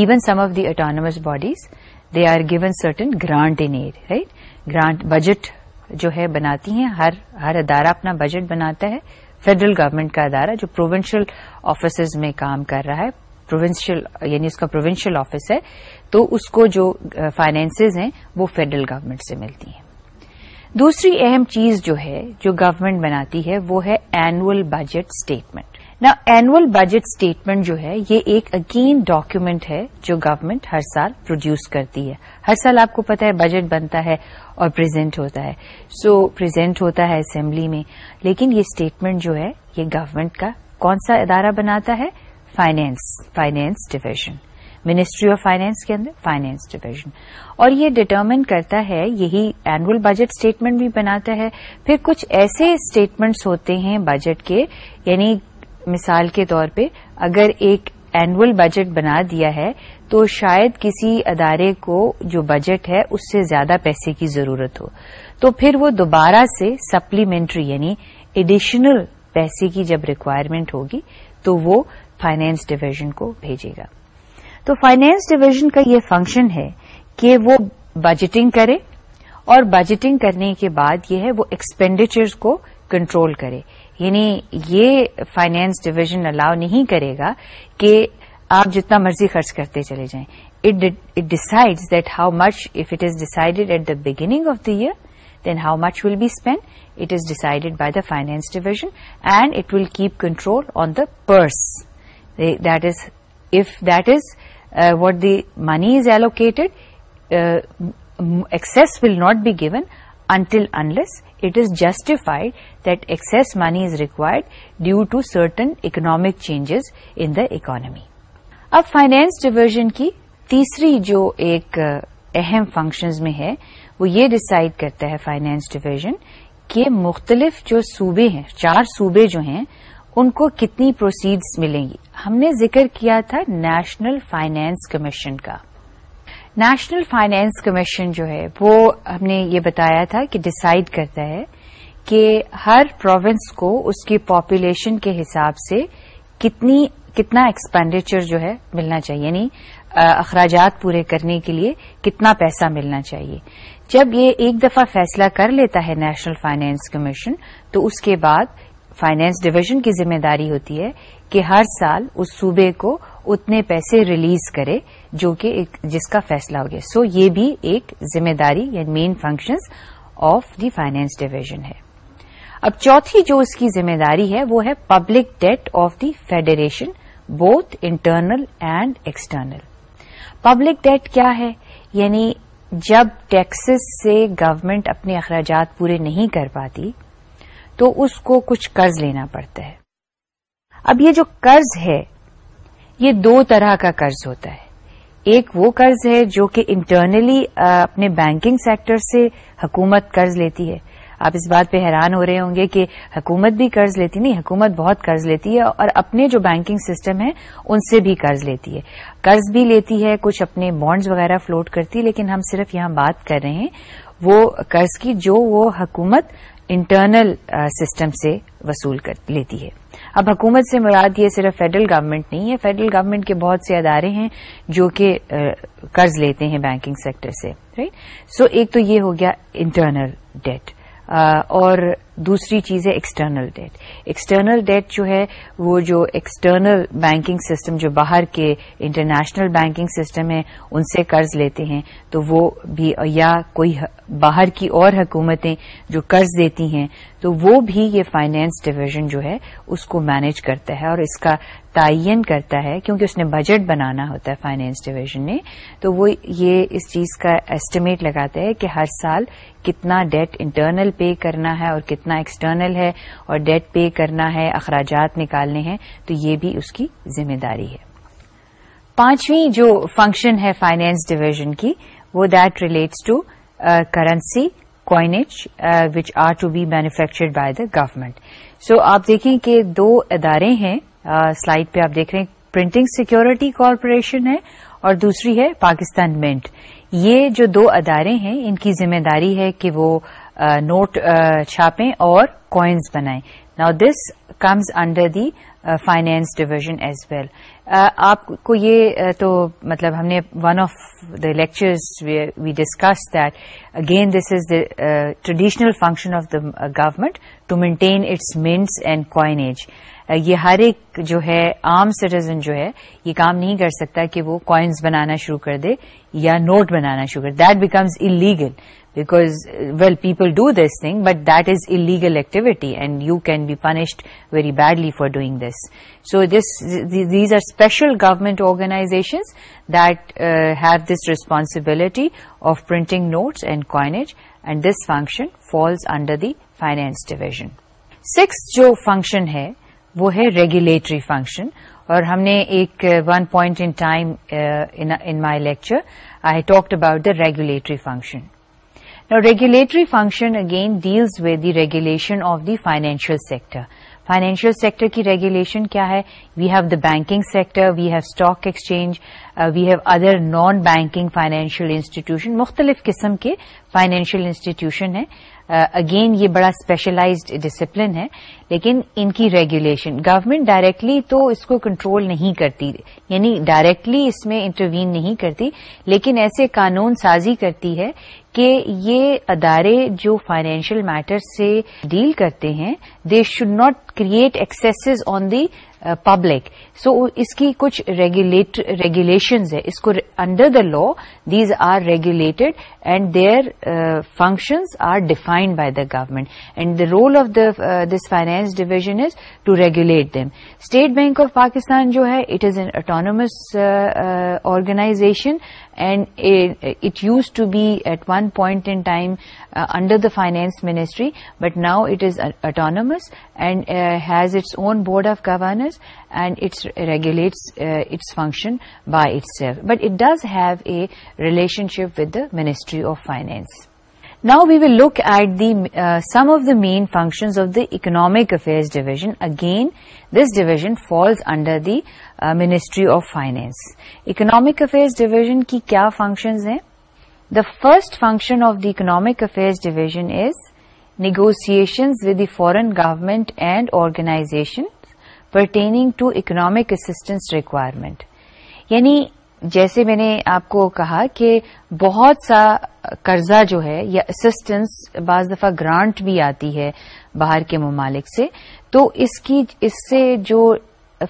even some of the autonomous bodies they are given certain grant in right grant budget جو ہے بناتی ہیں ہر ہر ادارہ اپنا budget بناتا ہے federal government کا ادارہ جو پروونشل آفیسز میں کام کر رہا ہے پروونشل یعنی اس کا پروونشل آفس ہے تو اس کو جو فائنینسز ہیں وہ فیڈرل گورنمنٹ سے ملتی ہیں دوسری اہم چیز جو ہے جو گورنمنٹ بناتی ہے وہ ہے اینوئل بجٹ اسٹیٹمنٹ نا اینوئل بجٹ اسٹیٹمنٹ جو ہے یہ ایک اگین ڈاکومینٹ ہے جو گورنمنٹ ہر سال پروڈیوس کرتی ہے ہر سال آپ کو پتا ہے بجٹ بنتا ہے اور پرزینٹ ہوتا ہے سو so, پرزینٹ ہوتا ہے اسمبلی میں لیکن یہ اسٹیٹمنٹ جو ہے یہ گورمنٹ کا کون سا ادارہ بناتا ہے finance finance division ministry of finance کے اندر فائنینس ڈویژن اور یہ ڈٹرمن کرتا ہے یہی اینوئل بجٹ اسٹیٹمنٹ بھی بناتا ہے پھر کچھ ایسے اسٹیٹمنٹس ہوتے ہیں بجٹ کے یعنی مثال کے طور پہ اگر ایک اینوئل بجٹ بنا دیا ہے تو شاید کسی ادارے کو جو بجٹ ہے اس سے زیادہ پیسے کی ضرورت ہو تو پھر وہ دوبارہ سے سپلیمنٹری یعنی ایڈیشنل پیسے کی جب ریکوائرمنٹ ہوگی تو وہ فائنینس ڈویژن کو بھیجے گا تو فائنینس ڈویژن کا یہ فنکشن ہے کہ وہ بجٹنگ کرے اور بجٹنگ کرنے کے بعد یہ ہے وہ ایکسپینڈیچر کو کنٹرول کرے یعنی یہ فائنینس ڈویژن الاؤ نہیں کرے گا کہ آپ جتنا مرضی خرچ کرتے چلے جائیں it decides that how much of it is decided at the beginning of the year then how much will be spend it is decided by the finance division and it will keep control on the purse that that is if is what the money is allocated excess will not be given until unless it is justified that excess money is required due to certain economic changes in the economy اب finance division کی تیسری جو ایک اہم functions میں ہے وہ یہ ڈسائڈ کرتا ہے فائنینس ڈویژن کہ مختلف جو صوبے ہیں چار صوبے جو ہیں ان کو کتنی پروسیڈز ملیں گی ہم نے ذکر کیا تھا نیشنل فائنینس کمیشن کا نیشنل فائنینس کمیشن جو ہے وہ ہم نے یہ بتایا تھا کہ ڈسائڈ کرتا ہے کہ ہر پروونس کو اس کی پاپولیشن کے حساب سے کتنی کتنا ایکسپینڈیچر جو ہے ملنا چاہیے یعنی اخراجات پورے کرنے کے لیے کتنا پیسہ ملنا چاہیے جب یہ ایک دفعہ فیصلہ کر لیتا ہے نیشنل فائنینس کمیشن تو اس کے بعد فائنینس ڈویژن کی ذمہ داری ہوتی ہے کہ ہر سال اس صوبے کو اتنے پیسے ریلیز کرے جو کہ جس کا فیصلہ ہو گیا سو so یہ بھی ایک ذمہ داری یا main functions of the finance division ہے اب چوتھی جو اس کی ذمہ داری ہے وہ ہے public debt of the federation both internal and external public debt کیا ہے یعنی جب ٹیکسز سے گورنمنٹ اپنے اخراجات پورے نہیں کر پاتی تو اس کو کچھ قرض لینا پڑتا ہے اب یہ جو قرض ہے یہ دو طرح کا قرض ہوتا ہے ایک وہ قرض ہے جو کہ انٹرنلی اپنے بینکنگ سیکٹر سے حکومت قرض لیتی ہے آپ اس بات پہ حیران ہو رہے ہوں گے کہ حکومت بھی قرض لیتی نہیں حکومت بہت قرض لیتی ہے اور اپنے جو بینکنگ سسٹم ہے ان سے بھی قرض لیتی ہے قرض بھی لیتی ہے کچھ اپنے بانڈز وغیرہ فلوٹ کرتی لیکن ہم صرف یہاں بات کر رہے ہیں وہ قرض کی جو وہ حکومت انٹرنل سسٹم سے وصول کر لیتی ہے اب حکومت سے مراد یہ صرف فیڈرل گورنمنٹ نہیں ہے فیڈرل گورنمنٹ کے بہت سے ادارے ہیں جو کہ قرض لیتے ہیں بینکنگ سیکٹر سے رائٹ سو ایک تو یہ ہو گیا انٹرنل ڈیٹ اور دوسری چیز ہے ایکسٹرنل ڈیٹ ایکسٹرنل ڈیٹ جو ہے وہ جو ایکسٹرنل بینکنگ سسٹم جو باہر کے انٹرنیشنل بینکنگ سسٹم ہے ان سے قرض لیتے ہیں تو وہ بھی یا کوئی باہر کی اور حکومتیں جو قرض دیتی ہیں تو وہ بھی یہ فائنینس ڈویژن جو ہے اس کو مینج کرتا ہے اور اس کا تعین کرتا ہے کیونکہ اس نے بجٹ بنانا ہوتا ہے فائنینس ڈویژن نے تو وہ یہ اس چیز کا ایسٹیمیٹ لگاتا ہے کہ ہر سال کتنا ڈیٹ انٹرنل پے کرنا ہے اور کتنا کتنا ایکسٹرنل ہے اور ڈیٹ پے کرنا ہے اخراجات نکالنے ہیں تو یہ بھی اس کی ذمہ داری ہے پانچویں جو فنکشن ہے فائنینس ڈویژن کی وہ that relates to currency coinage which are to be manufactured by the government so آپ دیکھیں کہ دو ادارے ہیں سلائڈ uh, پہ آپ دیکھ رہے ہیں پرنٹنگ سیکورٹی کارپوریشن ہے اور دوسری ہے پاکستان منٹ یہ جو دو ادارے ہیں ان کی ذمہ داری ہے کہ وہ نوٹ چھاپیں اور کوائنز بنائیں نا this comes under the finance division as well آپ کو یہ تو مطلب ہم نے one of the lecture we discuss that again this is the traditional function of the government to maintain its mints and coinage یہ ہر ایک جو ہے عام سٹیزن جو ہے یہ کام نہیں کر سکتا کہ وہ کوائنز بنانا شروع کر دے یا نوٹ بنانا شروع کر that becomes illegal because well people do this thing but that is illegal activity and you can be punished very badly for doing this so these are special government organizations that have this responsibility of printing notes and coinage and this function falls under the finance division six جو function ہے وہ ہے regulatory function اور ہم نے ایک one point in time in my lecture I talked about the regulatory function regulatory function again deals with the regulation of the financial sector financial sector کی regulation کیا ہے we have the banking sector we have stock exchange we have other non banking financial institution مختلف قسم کے financial institution ہیں again یہ بڑا specialized discipline ہے لیکن ان کی ریگولیشن گورنمنٹ ڈائریکٹلی تو اس کو کنٹرول نہیں کرتی یعنی ڈائریکٹلی اس میں انٹروین نہیں کرتی لیکن ایسے قانون سازی کرتی ہے کہ یہ ادارے جو فائنینشیل میٹر سے ڈیل کرتے ہیں they should not create excesses on the public so اس کی کچھ ریگولیشنز ہے اس کو under the law these are regulated and their functions are defined by the government and the role of the this finance division is to regulate them state bank of Pakistan جو ہے it is an autonomous organization and it used to be at one point in time uh, under the finance ministry, but now it is uh, autonomous and uh, has its own board of governors, and it regulates its function by itself. But it does have a relationship with the Ministry of Finance. Now we will look at the some of the main functions of the Economic Affairs Division. Again, this division falls under the ministry of finance economic affairs division کی کیا functions ہیں the first function of the economic affairs division is negotiations with the foreign government and organizations pertaining to economic assistance requirement یعنی جیسے میں نے آپ کو کہا کہ بہت سا قرضہ جو ہے یا اسسٹنس بعض دفعہ گرانٹ بھی آتی ہے باہر کے ممالک سے تو اس کی اس سے جو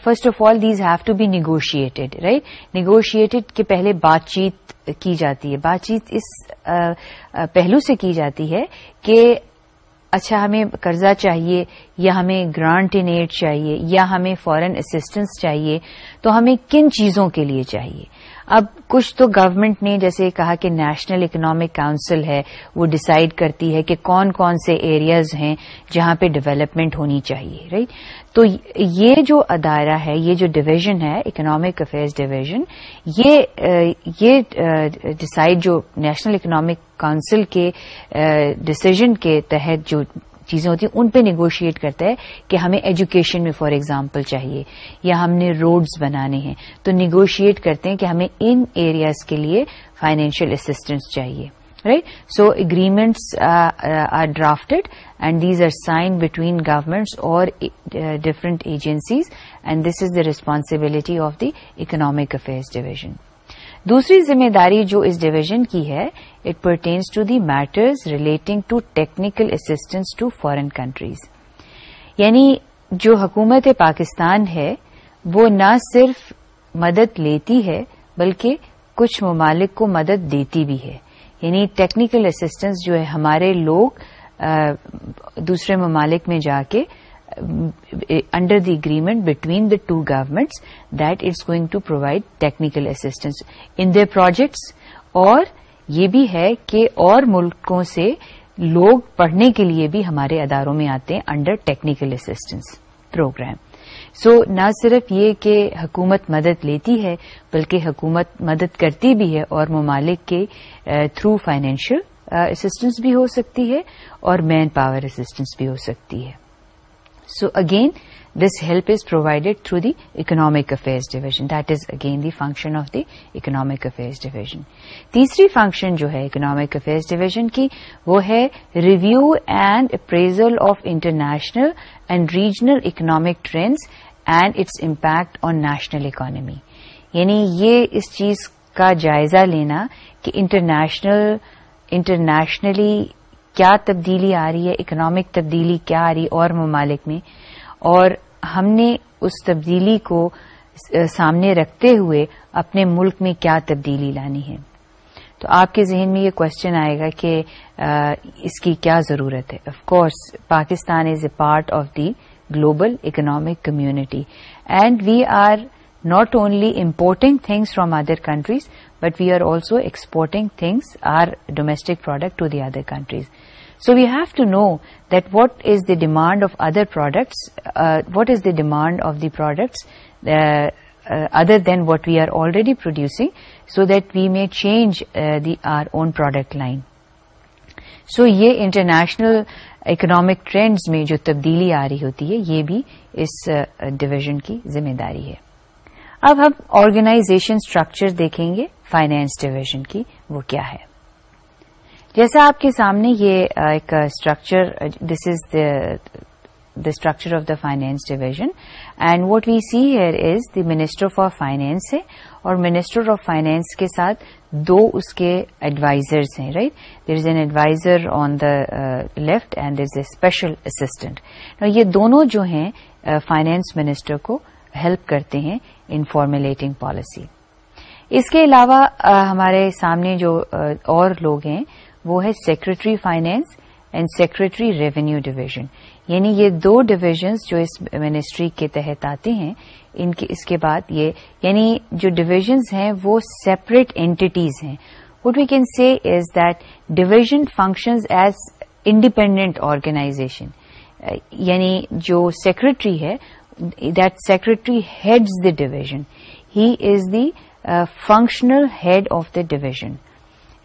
first of all these have to be negotiated right negotiated کے پہلے بات چیت کی جاتی ہے بات چیت اس پہلو سے کی جاتی ہے کہ اچھا ہمیں قرضہ چاہیے یا ہمیں گرانٹ ان ایڈ چاہیے یا ہمیں فورن اسسٹنس چاہیے تو ہمیں کن چیزوں کے لیے چاہیے اب کچھ تو گورنمنٹ نے جیسے کہا کہ نیشنل اکنامک کاؤنسل ہے وہ ڈیسائیڈ کرتی ہے کہ کون کون سے ایریاز ہیں جہاں پہ ڈیولپمنٹ ہونی چاہیے رائٹ تو یہ جو ادارہ ہے یہ جو ڈویژن ہے اکنامک افیئرز ڈویژن یہ ڈیسائڈ جو نیشنل اکنامک کاؤنسل کے ڈسیزن کے تحت جو چیزیں ہوتی ہیں ان پہ نیگوشیٹ کرتا ہے کہ ہمیں ایجوکیشن میں فار ایگزامپل چاہیے یا ہم نے روڈز بنانے ہیں تو نیگوشیٹ کرتے ہیں کہ ہمیں ان ایریاز کے لیے فائنینشیل اسسٹینس چاہیے right so agreements are drafted and these are sign between governments or different agencies and this is the responsibility of the economic affairs division دوسری ذمہ داری جو اس ڈویژن کی ہے it pertains to the matters relating to technical assistance to foreign countries یعنی جو حکومت پاکستان ہے وہ نہ صرف مدد لیتی ہے بلکہ کچھ ممالک کو مدد دیتی بھی ہے یعنی ٹیکنیکل اسسٹینس جو ہے ہمارے لوگ دوسرے ممالک میں جا کے under the agreement between the two government that it's going to provide technical assistance in their projects اور یہ بھی ہے کہ اور ملکوں سے لوگ پڑھنے کے لیے بھی ہمارے اداروں میں آتے ہیں under technical assistance programme so نہ صرف یہ کہ حکومت مدد لیتی ہے بلکہ حکومت مدد کرتی بھی ہے اور ممالک کے تھرو فائنینشیل اسسٹینس بھی ہو سکتی ہے اور مین پاور اسسٹینس بھی ہو سکتی ہے so again this help is provided through the economic affairs division that is again the function of the economic affairs division تیسری فنکشن جو ہے اکنامک افیئرز ڈویژن کی وہ ہے review and appraisal of international and regional economic trends and its impact on national economy یعنی یہ اس چیز کا جائزہ لینا کہ انٹرنیشنل انٹرنیشنلی کیا تبدیلی آ رہی ہے اکنامک تبدیلی کیا آ رہی اور ممالک میں اور ہم نے اس تبدیلی کو سامنے رکھتے ہوئے اپنے ملک میں کیا تبدیلی لانی ہے تو آپ کے ذہن میں یہ کوشچن آئے گا کہ اس کی کیا ضرورت ہے of course Pakistan is a part of the global economic community and we are not only importing things from other countries but we are also exporting things our domestic product to the other countries so we have to know that what is the demand of other products what is the demand of the products other than what we are already producing so that we may change their own product line so یہ international economic trends میں جو تبدیلی آ رہی ہوتی ہے یہ بھی اس division کی ذمہ داری ہے اب ہم آرگنازیشن اسٹرکچر دیکھیں گے فائنینس ڈویژن کی وہ کیا ہے جیسا آپ کے سامنے یہ ایک structure this is the structure of the finance division and what we see here is the minister for finance ہے اور منسٹر آف فائنینس کے ساتھ دو اس کے ایڈوائزرز ہیں right there is an adviser on the left and there is a special assistant یہ دونوں جو ہیں فائنینس منسٹر کو ہیلپ کرتے ہیں ان فارمولیٹنگ پالیسی اس کے علاوہ ہمارے سامنے جو اور لوگ ہیں وہ ہے secretary finance and secretary revenue division یعنی یہ دو ڈویژنز جو اس منسٹری کے تحت آتے ہیں ان کے اس کے بعد یہ یعنی جو ڈویژنز ہیں وہ سیپریٹ اینٹیز ہیں what we can see is that division functions as independent organization یعنی جو سیکرٹری ہے that secretary heads the division he is the functional head of the division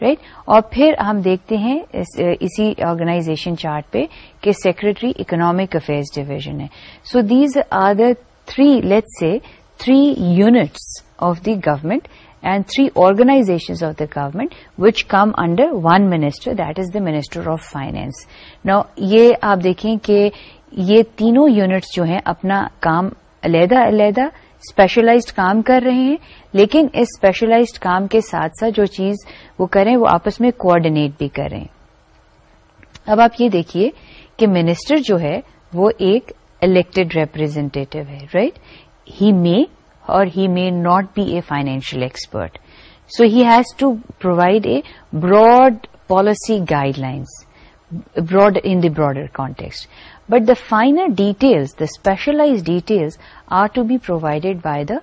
right right? اور پھر ہم دیکھتے ہیں اسی آرگنائزیشن چارٹ پہ کہ سیکرٹری اکنامک افیئرز ڈویژن ہے so these are the three let's say three units of the government and three organization of the government which come under one minister that is the minister of finance نا یہ آپ دیکھیں کہ یہ تینوں units جو ہیں اپنا کام علیحدہ علیحدہ اسپیشلائزڈ کام کر رہے ہیں لیکن اس اسپیشلائزڈ کام کے ساتھ ساتھ جو چیز وہ کریں وہ آپس میں کوآڈینیٹ بھی کریں اب آپ یہ دیکھیے کہ منسٹر جو ہے وہ ایک الیکٹڈ ریپرزینٹیو ہے right he may or he may not be a financial expert so has to provide a broad policy guidelines broad in the broader context but the final details the specialize details are to be provided by the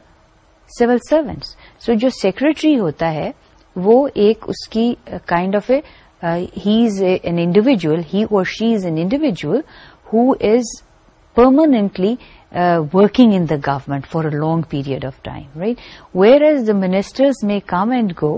civil servants so جو secretary ہوتا ہے وہ ایک اس کی kind of a he is an individual he or she is an individual who is permanently working in the government for a long period of time right whereas the ministers may come and go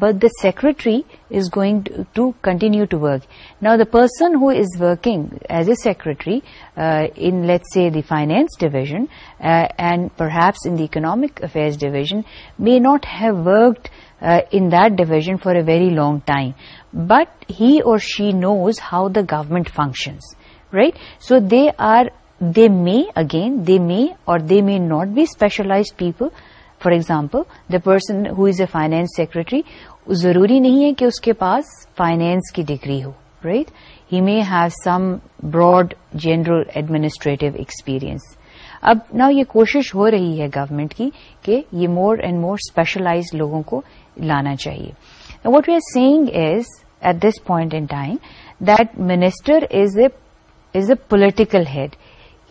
but the secretary is going to continue to work. Now the person who is working as a secretary uh, in, let's say, the finance division uh, and perhaps in the economic affairs division may not have worked uh, in that division for a very long time, but he or she knows how the government functions, right? So they may or they may not be specialized people. For example, the person who is a finance secretary ضروری نہیں ہے کہ اس کے پاس finance کی degree who right he may have some broad general administrative experience اب نا یہ کوشش ہو رہی ہے گورنمنٹ کی کہ یہ مور اینڈ مور اسپیشلائز لوگوں کو لانا چاہیے what we are seeing is at this point in time that minister is a political head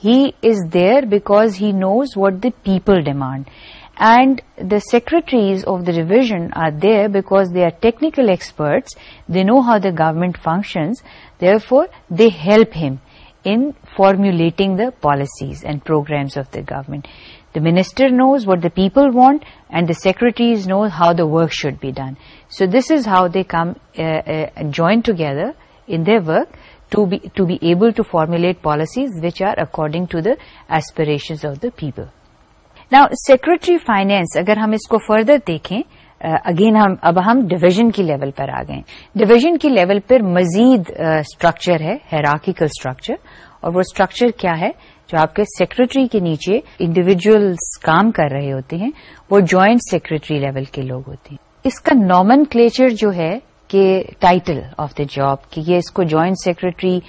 he is there because he knows what the people demand and the secretaries of the division are there because they are technical experts, they know how the government functions, therefore they help him in formulating the policies and programs of the government. The minister knows what the people want and the secretaries know how the work should be done. So this is how they come uh, uh, join together in their work to be able to formulate policies which are according to the aspirations of the people. نا secretary finance اگر ہم اس کو further دیکھیں again ہم اب ہم division کی لیول پر آ گئے ڈویژن کی لیول پر مزید اسٹرکچر ہے ہیراکیکل اسٹرکچر اور وہ اسٹرکچر کیا ہے جو آپ کے سیکرٹری کے نیچے انڈیویجلس کام کر رہے ہوتے ہیں وہ جوائنٹ سیکرٹری لیول کے لوگ ہوتے ہیں اس کا نامن کلیچر جو ہے کہ ٹائٹل آف دا جاب کہ یہ اس کو جوائنٹ سیکرٹری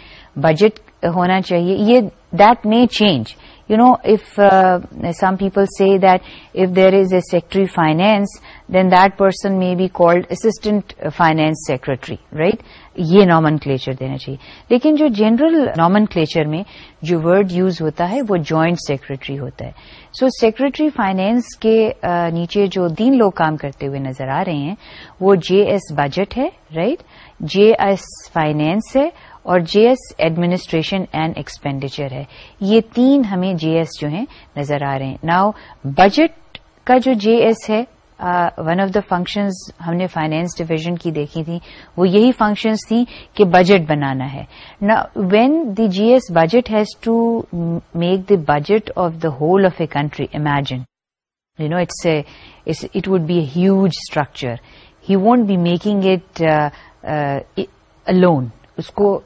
بجٹ ہونا چاہیے یہ that may change you know if some people say that if there is a secretary finance then that person may be called assistant finance secretary right یہ نامن کلیچر دینا چاہیے لیکن جو جنرل نامن کلیچر میں جو ورڈ یوز ہوتا ہے وہ جوائنٹ سیکرٹری ہوتا ہے سو سیکرٹری فائنینس کے uh, نیچے جو تین لوگ کام کرتے ہوئے نظر آ رہے ہیں وہ جے ایس بجٹ ہے رائٹ جے ایس فائنینس ہے اور J S administration and expenditure ہے یہ تین ہمیں جے ایس جو ہیں نظر آ رہے ہیں ناؤ بجٹ کا جو جے ایس ہے ون آف دا فنکشنز ہم نے فائنینس ڈویژن کی دیکھی تھی وہ یہی فنکشنز تھیں کہ بجٹ بنانا ہے when the G S budget has to make the budget of the whole of a country imagine you know it's a it would be a huge structure he won't be making it alone اس کو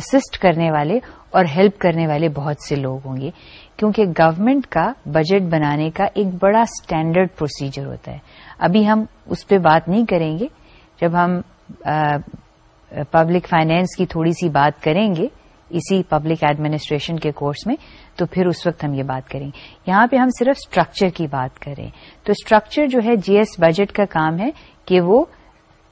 assist کرنے والے اور help کرنے والے بہت سے لوگ ہوں گے کیونکہ گورنمنٹ کا بجٹ بنانے کا ایک بڑا اسٹینڈرڈ پروسیجر ہوتا ہے ابھی ہم اس پہ بات نہیں کریں گے جب ہم پبلک فائنینس کی تھوڑی سی بات کریں گے اسی پبلک ایڈمنسٹریشن کے کورس میں تو پھر اس وقت ہم یہ بات کریں گے یہاں پہ ہم صرف اسٹرکچر کی بات کریں تو اسٹرکچر جو ہے جی ایس بجٹ کا کام ہے کہ وہ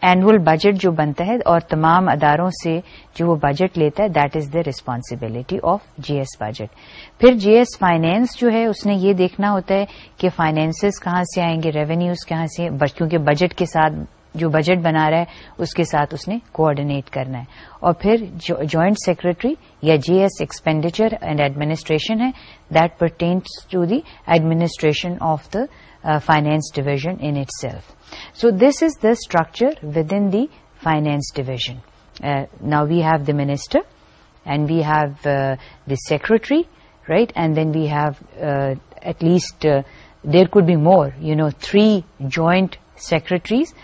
اینوئل بجٹ جو بنتا ہے اور تمام اداروں سے جو وہ بجٹ لیتا ہے that is the responsibility of G S budget پھر جی ایس فائنینس جو ہے اس نے یہ دیکھنا ہوتا ہے کہ فائنینسز کہاں سے آئیں گے ریوینیوز کہاں سے کیونکہ بجٹ کے ساتھ جو بجٹ بنا رہا ہے اس کے ساتھ اس نے کوآڈینیٹ کرنا ہے اور پھر جوائنٹ سیکرٹری یا G S expenditure and administration ہے that pertains to the administration of the finance division in it self So this is the structure within the finance division. Uh, now we have the minister, and we have uh, the secretary, right? And then we have uh, at least there could be more, you know, 3 joint secretaries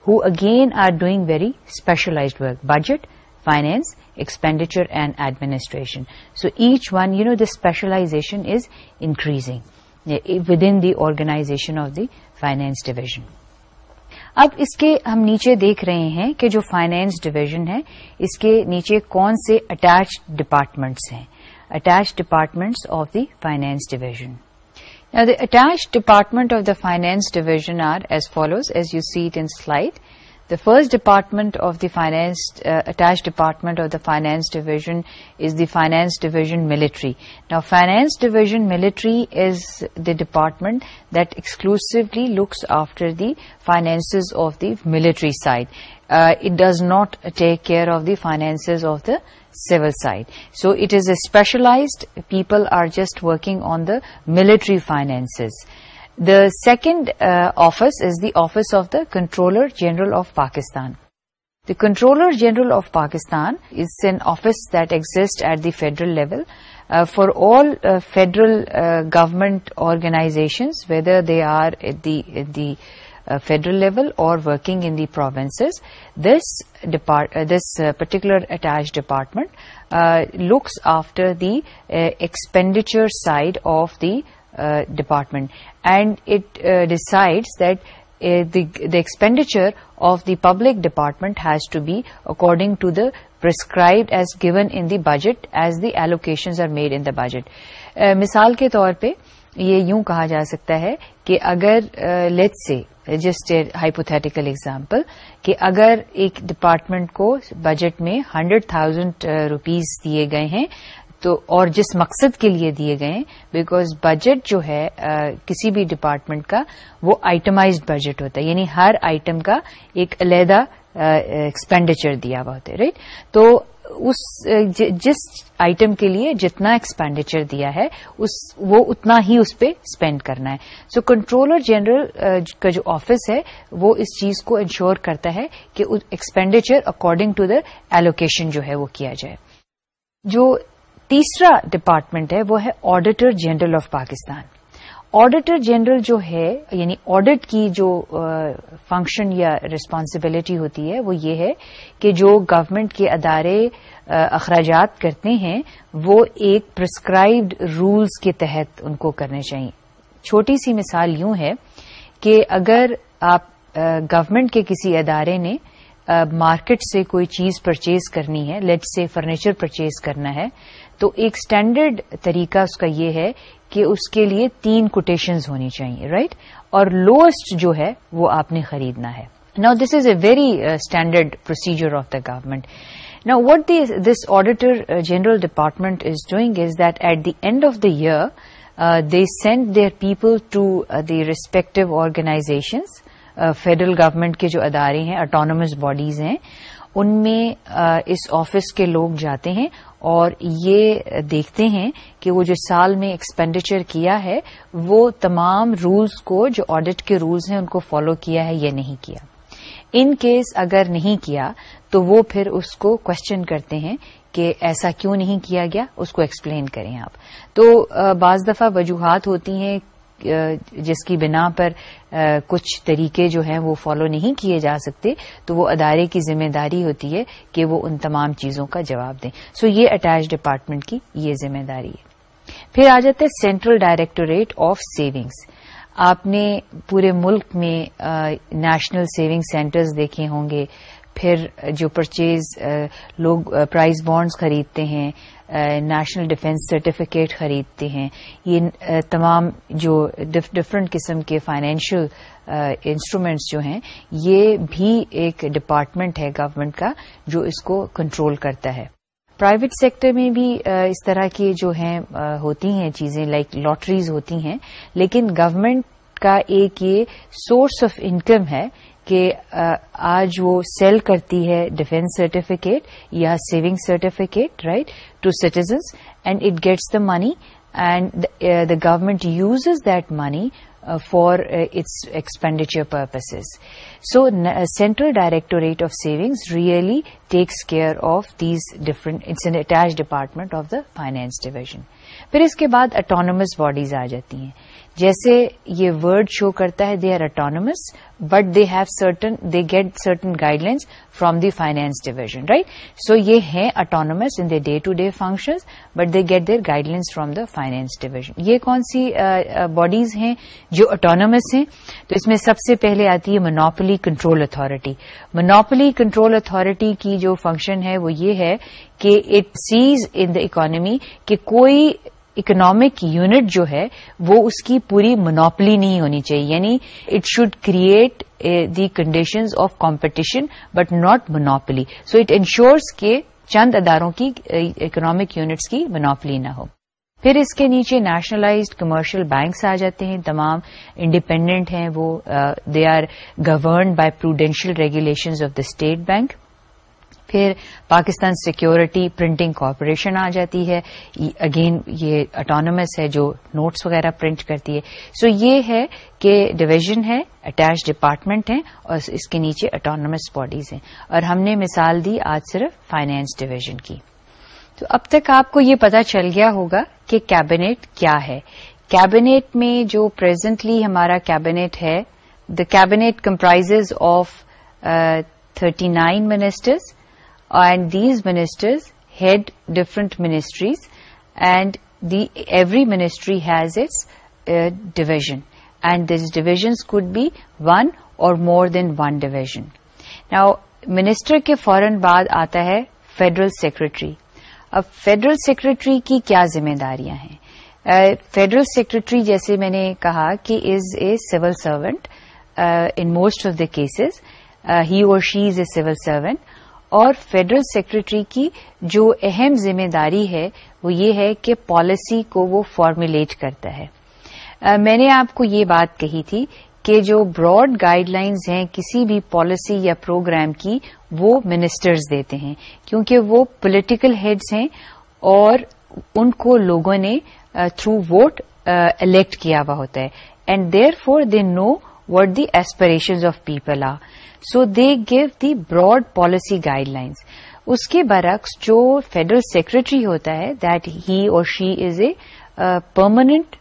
who again are doing very specialized work: budget, finance, expenditure and administration. So each one, you know, the specialization is increasing eh, within the organization of the finance division. اب اس کے ہم نیچے دیکھ رہے ہیں کہ جو فائنینس ڈویژن ہے اس کے نیچے کون سے اٹیچ ڈپارٹمنٹس ہیں attach departments of the finance division attach department of the finance division are as follows as you see it in slide The first department of the finance, uh, attached department of the finance division is the finance division military. Now finance division military is the department that exclusively looks after the finances of the military side. Uh, it does not take care of the finances of the civil side. So it is a specialized, people are just working on the military finances. The second uh, office is the office of the Controller General of Pakistan. The Controller General of Pakistan is an office that exists at the federal level uh, for all uh, federal government organizations, whether they are at the federal level or working in the provinces. This particular attached department looks after the expenditure side of the department and it decide that e expenditure of the public department has to be according to the prescribe as given in the budget as the allocations are made in budget مثال کے طور پہ یہ یوں کہا جا سکتا ہے کہ اگر ہائپوتھیٹیکل ایگزامپل کہ اگر ایک ڈپارٹمنٹ کو بجٹ میں ہنڈریڈ تھاؤزینڈ روپیز دیے گئے ہیں تو اور جس مقصد کے لیے دیے گئے بیکاز بجٹ جو ہے کسی بھی ڈپارٹمنٹ کا وہ آئٹمائزڈ بجٹ ہوتا ہے یعنی ہر آئٹم کا ایک علیحدہ ایکسپینڈیچر دیا ہوا ہوتا ہے رائٹ تو اس جی، جس آئٹم کے لیے جتنا ایکسپینڈیچر دیا ہے اس وہ اتنا ہی اس پہ اسپینڈ کرنا ہے سو کنٹرولر جنرل کا جو آفس ہے وہ اس چیز کو انشور کرتا ہے کہ expenditure according to the allocation جو ہے وہ کیا جائے جو تیسرا ڈپارٹمنٹ ہے وہ ہے auditor general of Pakistan auditor general جو ہے یعنی آڈٹ کی جو فنکشن یا ریسپانسبلٹی ہوتی ہے وہ یہ ہے کہ جو گورنمنٹ کے ادارے اخراجات کرتے ہیں وہ ایک پرسکرائبڈ رولز کے تحت ان کو کرنے چاہیے چھوٹی سی مثال یوں ہے کہ اگر آپ گورنمنٹ کے کسی ادارے نے مارکیٹ سے کوئی چیز پرچیز کرنی ہے لیٹ سے فرنیچر پرچیز کرنا ہے تو ایک اسٹینڈرڈ طریقہ اس کا یہ ہے کہ اس کے لیے تین کوٹیشنز ہونی چاہیے رائٹ right? اور لوئسٹ جو ہے وہ آپ نے خریدنا ہے نا this is a very standard procedure of the government نا what this auditor general department is doing is that at the end of the year they send their people to the respective organizations federal government کے جو ادارے ہیں autonomous bodies ہیں ان میں uh, اس office کے لوگ جاتے ہیں اور یہ دیکھتے ہیں کہ وہ جو سال میں ایکسپینڈیچر کیا ہے وہ تمام رولز کو جو آڈٹ کے رولز ہیں ان کو فالو کیا ہے یا نہیں کیا ان کیس اگر نہیں کیا تو وہ پھر اس کو کوشچن کرتے ہیں کہ ایسا کیوں نہیں کیا گیا اس کو ایکسپلین کریں آپ تو بعض دفعہ وجوہات ہوتی ہیں جس کی بنا پر کچھ طریقے جو ہیں وہ فالو نہیں کیے جا سکتے تو وہ ادارے کی ذمہ داری ہوتی ہے کہ وہ ان تمام چیزوں کا جواب دیں سو یہ اٹیچ ڈپارٹمنٹ کی یہ ذمہ داری ہے پھر آ جاتے سینٹرل ڈائریکٹوریٹ آف سیونگز آپ نے پورے ملک میں نیشنل سیونگ سینٹرز دیکھے ہوں گے پھر جو پرچیز لوگ پرائز بانڈز خریدتے ہیں نیشنل ڈیفینس سرٹیفکیٹ خریدتے ہیں یہ تمام جو ڈفرنٹ قسم کے فائنینشیل انسٹرومینٹس جو ہیں یہ بھی ایک ڈپارٹمنٹ ہے گورنمنٹ کا جو اس کو کنٹرول کرتا ہے پرائیویٹ سیکٹر میں بھی اس طرح کی جو ہیں ہوتی ہیں چیزیں لائک لاٹریز ہوتی ہیں لیکن گورنمنٹ کا ایک یہ سورس آف انکم ہے کہ آج وہ سیل کرتی ہے ڈیفینس سرٹیفکیٹ یا saving certificate right to citizens and it gets the money and the government uses that money for its expenditure purposes so central directorate of savings really takes care of these an attach department of the finance division پھر اس کے بعد autonomous bodies آ جاتی ہیں جیسے یہ word show کرتا ہے they are autonomous but they have certain they get certain guidelines from the finance division right so یہ ہیں autonomous in their day to day functions but they get their guidelines from the finance division یہ کون سی bodies ہیں جو autonomous ہیں تو اس میں سب سے پہلے آتی ہے monopoly control authority monopoly control authority کی جو فنکشن ہے وہ یہ ہے کہ it sees in the economy کہ کوئی اکنامک یونٹ جو ہے وہ اس کی پوری منوپلی نہیں ہونی چاہیے یعنی it should create the conditions of competition but not monopoly so it ensures کے چند اداروں کی اکنامک eh, یونٹس کی منوپلی نہ ہو پھر اس کے نیچے نیشنلائزڈ کمرشل بینکس آ جاتے ہیں تمام انڈیپینڈنٹ ہیں وہ they are governed by prudential regulations of the state bank پھر پاکستان سیکیورٹی پرنٹنگ کارپوریشن آ جاتی ہے اگین یہ اٹانومس ہے جو نوٹس وغیرہ پرنٹ کرتی ہے سو یہ ہے کہ ڈویژن ہے اٹیچ ڈپارٹمنٹ ہیں اور اس کے نیچے اٹانومس باڈیز ہیں اور ہم نے مثال دی آج صرف فائنانس ڈویژن کی تو اب تک آپ کو یہ پتا چل گیا ہوگا کہ کیبنیٹ کیا ہے کیبنیٹ میں جو پریزنٹلی ہمارا کیبنیٹ ہے the cabinet comprise of thirty nine ministers and these ministers head different ministries and the every ministry has its division and these divisions could be one or more than one division now minister کے فوراً بعد آتا ہے federal secretary اب federal secretary کی کیا ذمہ داریاں ہیں فیڈرل سیکرٹری جیسے میں نے کہا کہ is a civil servant in most of the cases he or she is a civil servant اور فیڈرل سیکرٹری کی جو اہم ذمہ داری ہے وہ یہ ہے کہ پالیسی کو وہ فارمولیٹ کرتا ہے میں نے آپ کو یہ بات کہی تھی کہ جو براڈ گائیڈ لائنز ہیں کسی بھی پالیسی یا پروگرام کی وہ منسٹرز دیتے ہیں کیونکہ وہ پولیٹیکل ہیڈز ہیں اور ان کو لوگوں نے تھرو ووٹ الیکٹ کیا ہوا ہوتا ہے and therefore they know what the aspirations of people are so they give the broad policy guidelines اس کے برعکس جو فیڈرل سیکرٹری ہوتا ہے that he or she is a permanent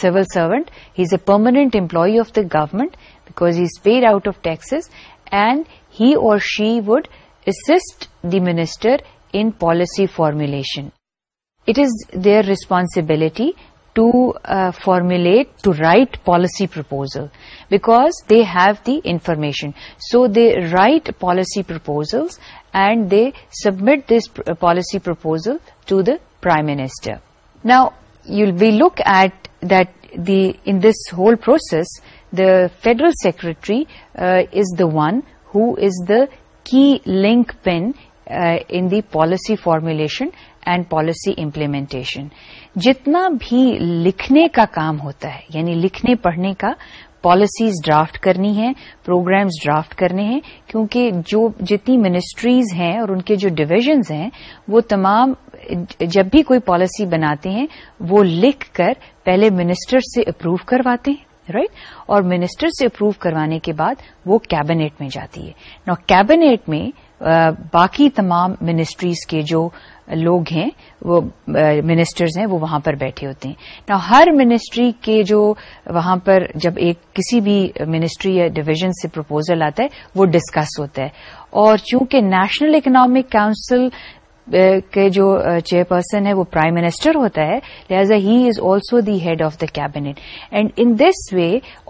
civil servant he is a permanent employee of the government because he is paid out of taxes and he or she would assist the minister in policy formulation it is their responsibility to formulate to write policy proposal because they have the information so they write policy proposal and they submit this policy proposal to the prime minister نا you be look at this whole process the federal secretary is the one his the key linchpin in the policy formulation and policy implementation جتنا بھی لکھنے کا کام ہوتا ہے یعنی لکھنے پڑھنے کا پالیسیز ڈرافٹ کرنی ہے پروگرامز ڈرافٹ کرنے ہیں کیونکہ جو جتنی منسٹریز ہیں اور ان کے جو ڈویژنز ہیں وہ تمام جب بھی کوئی پالیسی بناتے ہیں وہ لکھ کر پہلے منسٹر سے اپروو کرواتے ہیں رائٹ right? اور منسٹر سے اپروو کروانے کے بعد وہ کیبنیٹ میں جاتی ہے نو کیبنیٹ میں باقی تمام منسٹریز کے جو لوگ ہیں وہ منسٹرز ہیں وہ وہاں پر بیٹھے ہوتے ہیں نہ ہر منسٹری کے جو وہاں پر جب ایک کسی بھی منسٹری یا ڈویژن سے پروپوزل آتا ہے وہ ڈسکس ہوتا ہے اور چونکہ نیشنل اکنامک کاؤنسل کے جو چیئرپرسن ہے وہ پرائم منسٹر ہوتا ہے لہذا he is also the head of the cabinet and in this way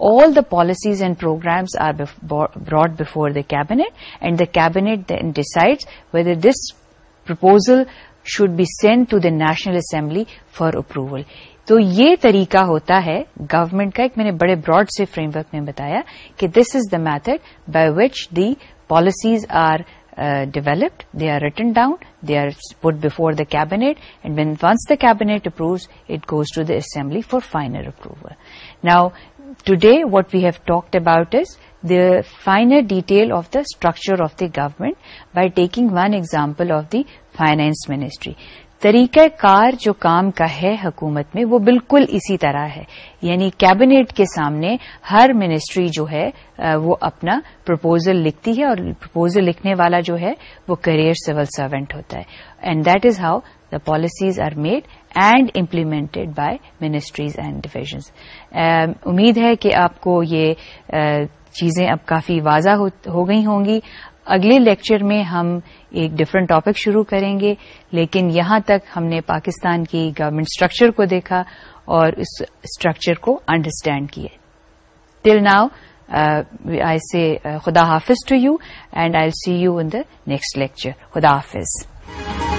all the policies and programmes are brought before the cabinet and the cabinet then decide whether this proposal should be send to the national assembly for approval تو یہ طریقہ ہوتا ہے government کا ایک میں نے بڑے براڈ سے فریم ورک میں بتایا کہ this is the method by which the policies are developed they are written down they are put before the cabinet and when once the cabinet approves it goes to the assembly for final approval now today what we have talked about is the final detail of the structure of the government by taking one example of the finance ministry طریقہ کار جو کام کا ہے حکومت میں وہ بالکل اسی طرح ہے یعنی کیبنیٹ کے سامنے ہر منسٹری جو ہے وہ اپنا پرپوزل لکھتی ہے اور پرپوزل لکھنے والا جو ہے وہ کریئر سول سروینٹ ہوتا ہے and that is how the policies are made and implemented by ministries and divisions امید ہے کہ آپ کو یہ چیزیں اب کافی واضح ہو گئی ہوں گی اگلے لیکچر میں ہم ایک ڈفرنٹ ٹاپک شروع کریں گے لیکن یہاں تک ہم نے پاکستان کی گورنمنٹ اسٹرکچر کو دیکھا اور اس اسٹرکچر کو انڈرسٹینڈ کیے ٹل ناؤ آئی سی خدا حافظ to you and I see you in the next lecture خدا حافظ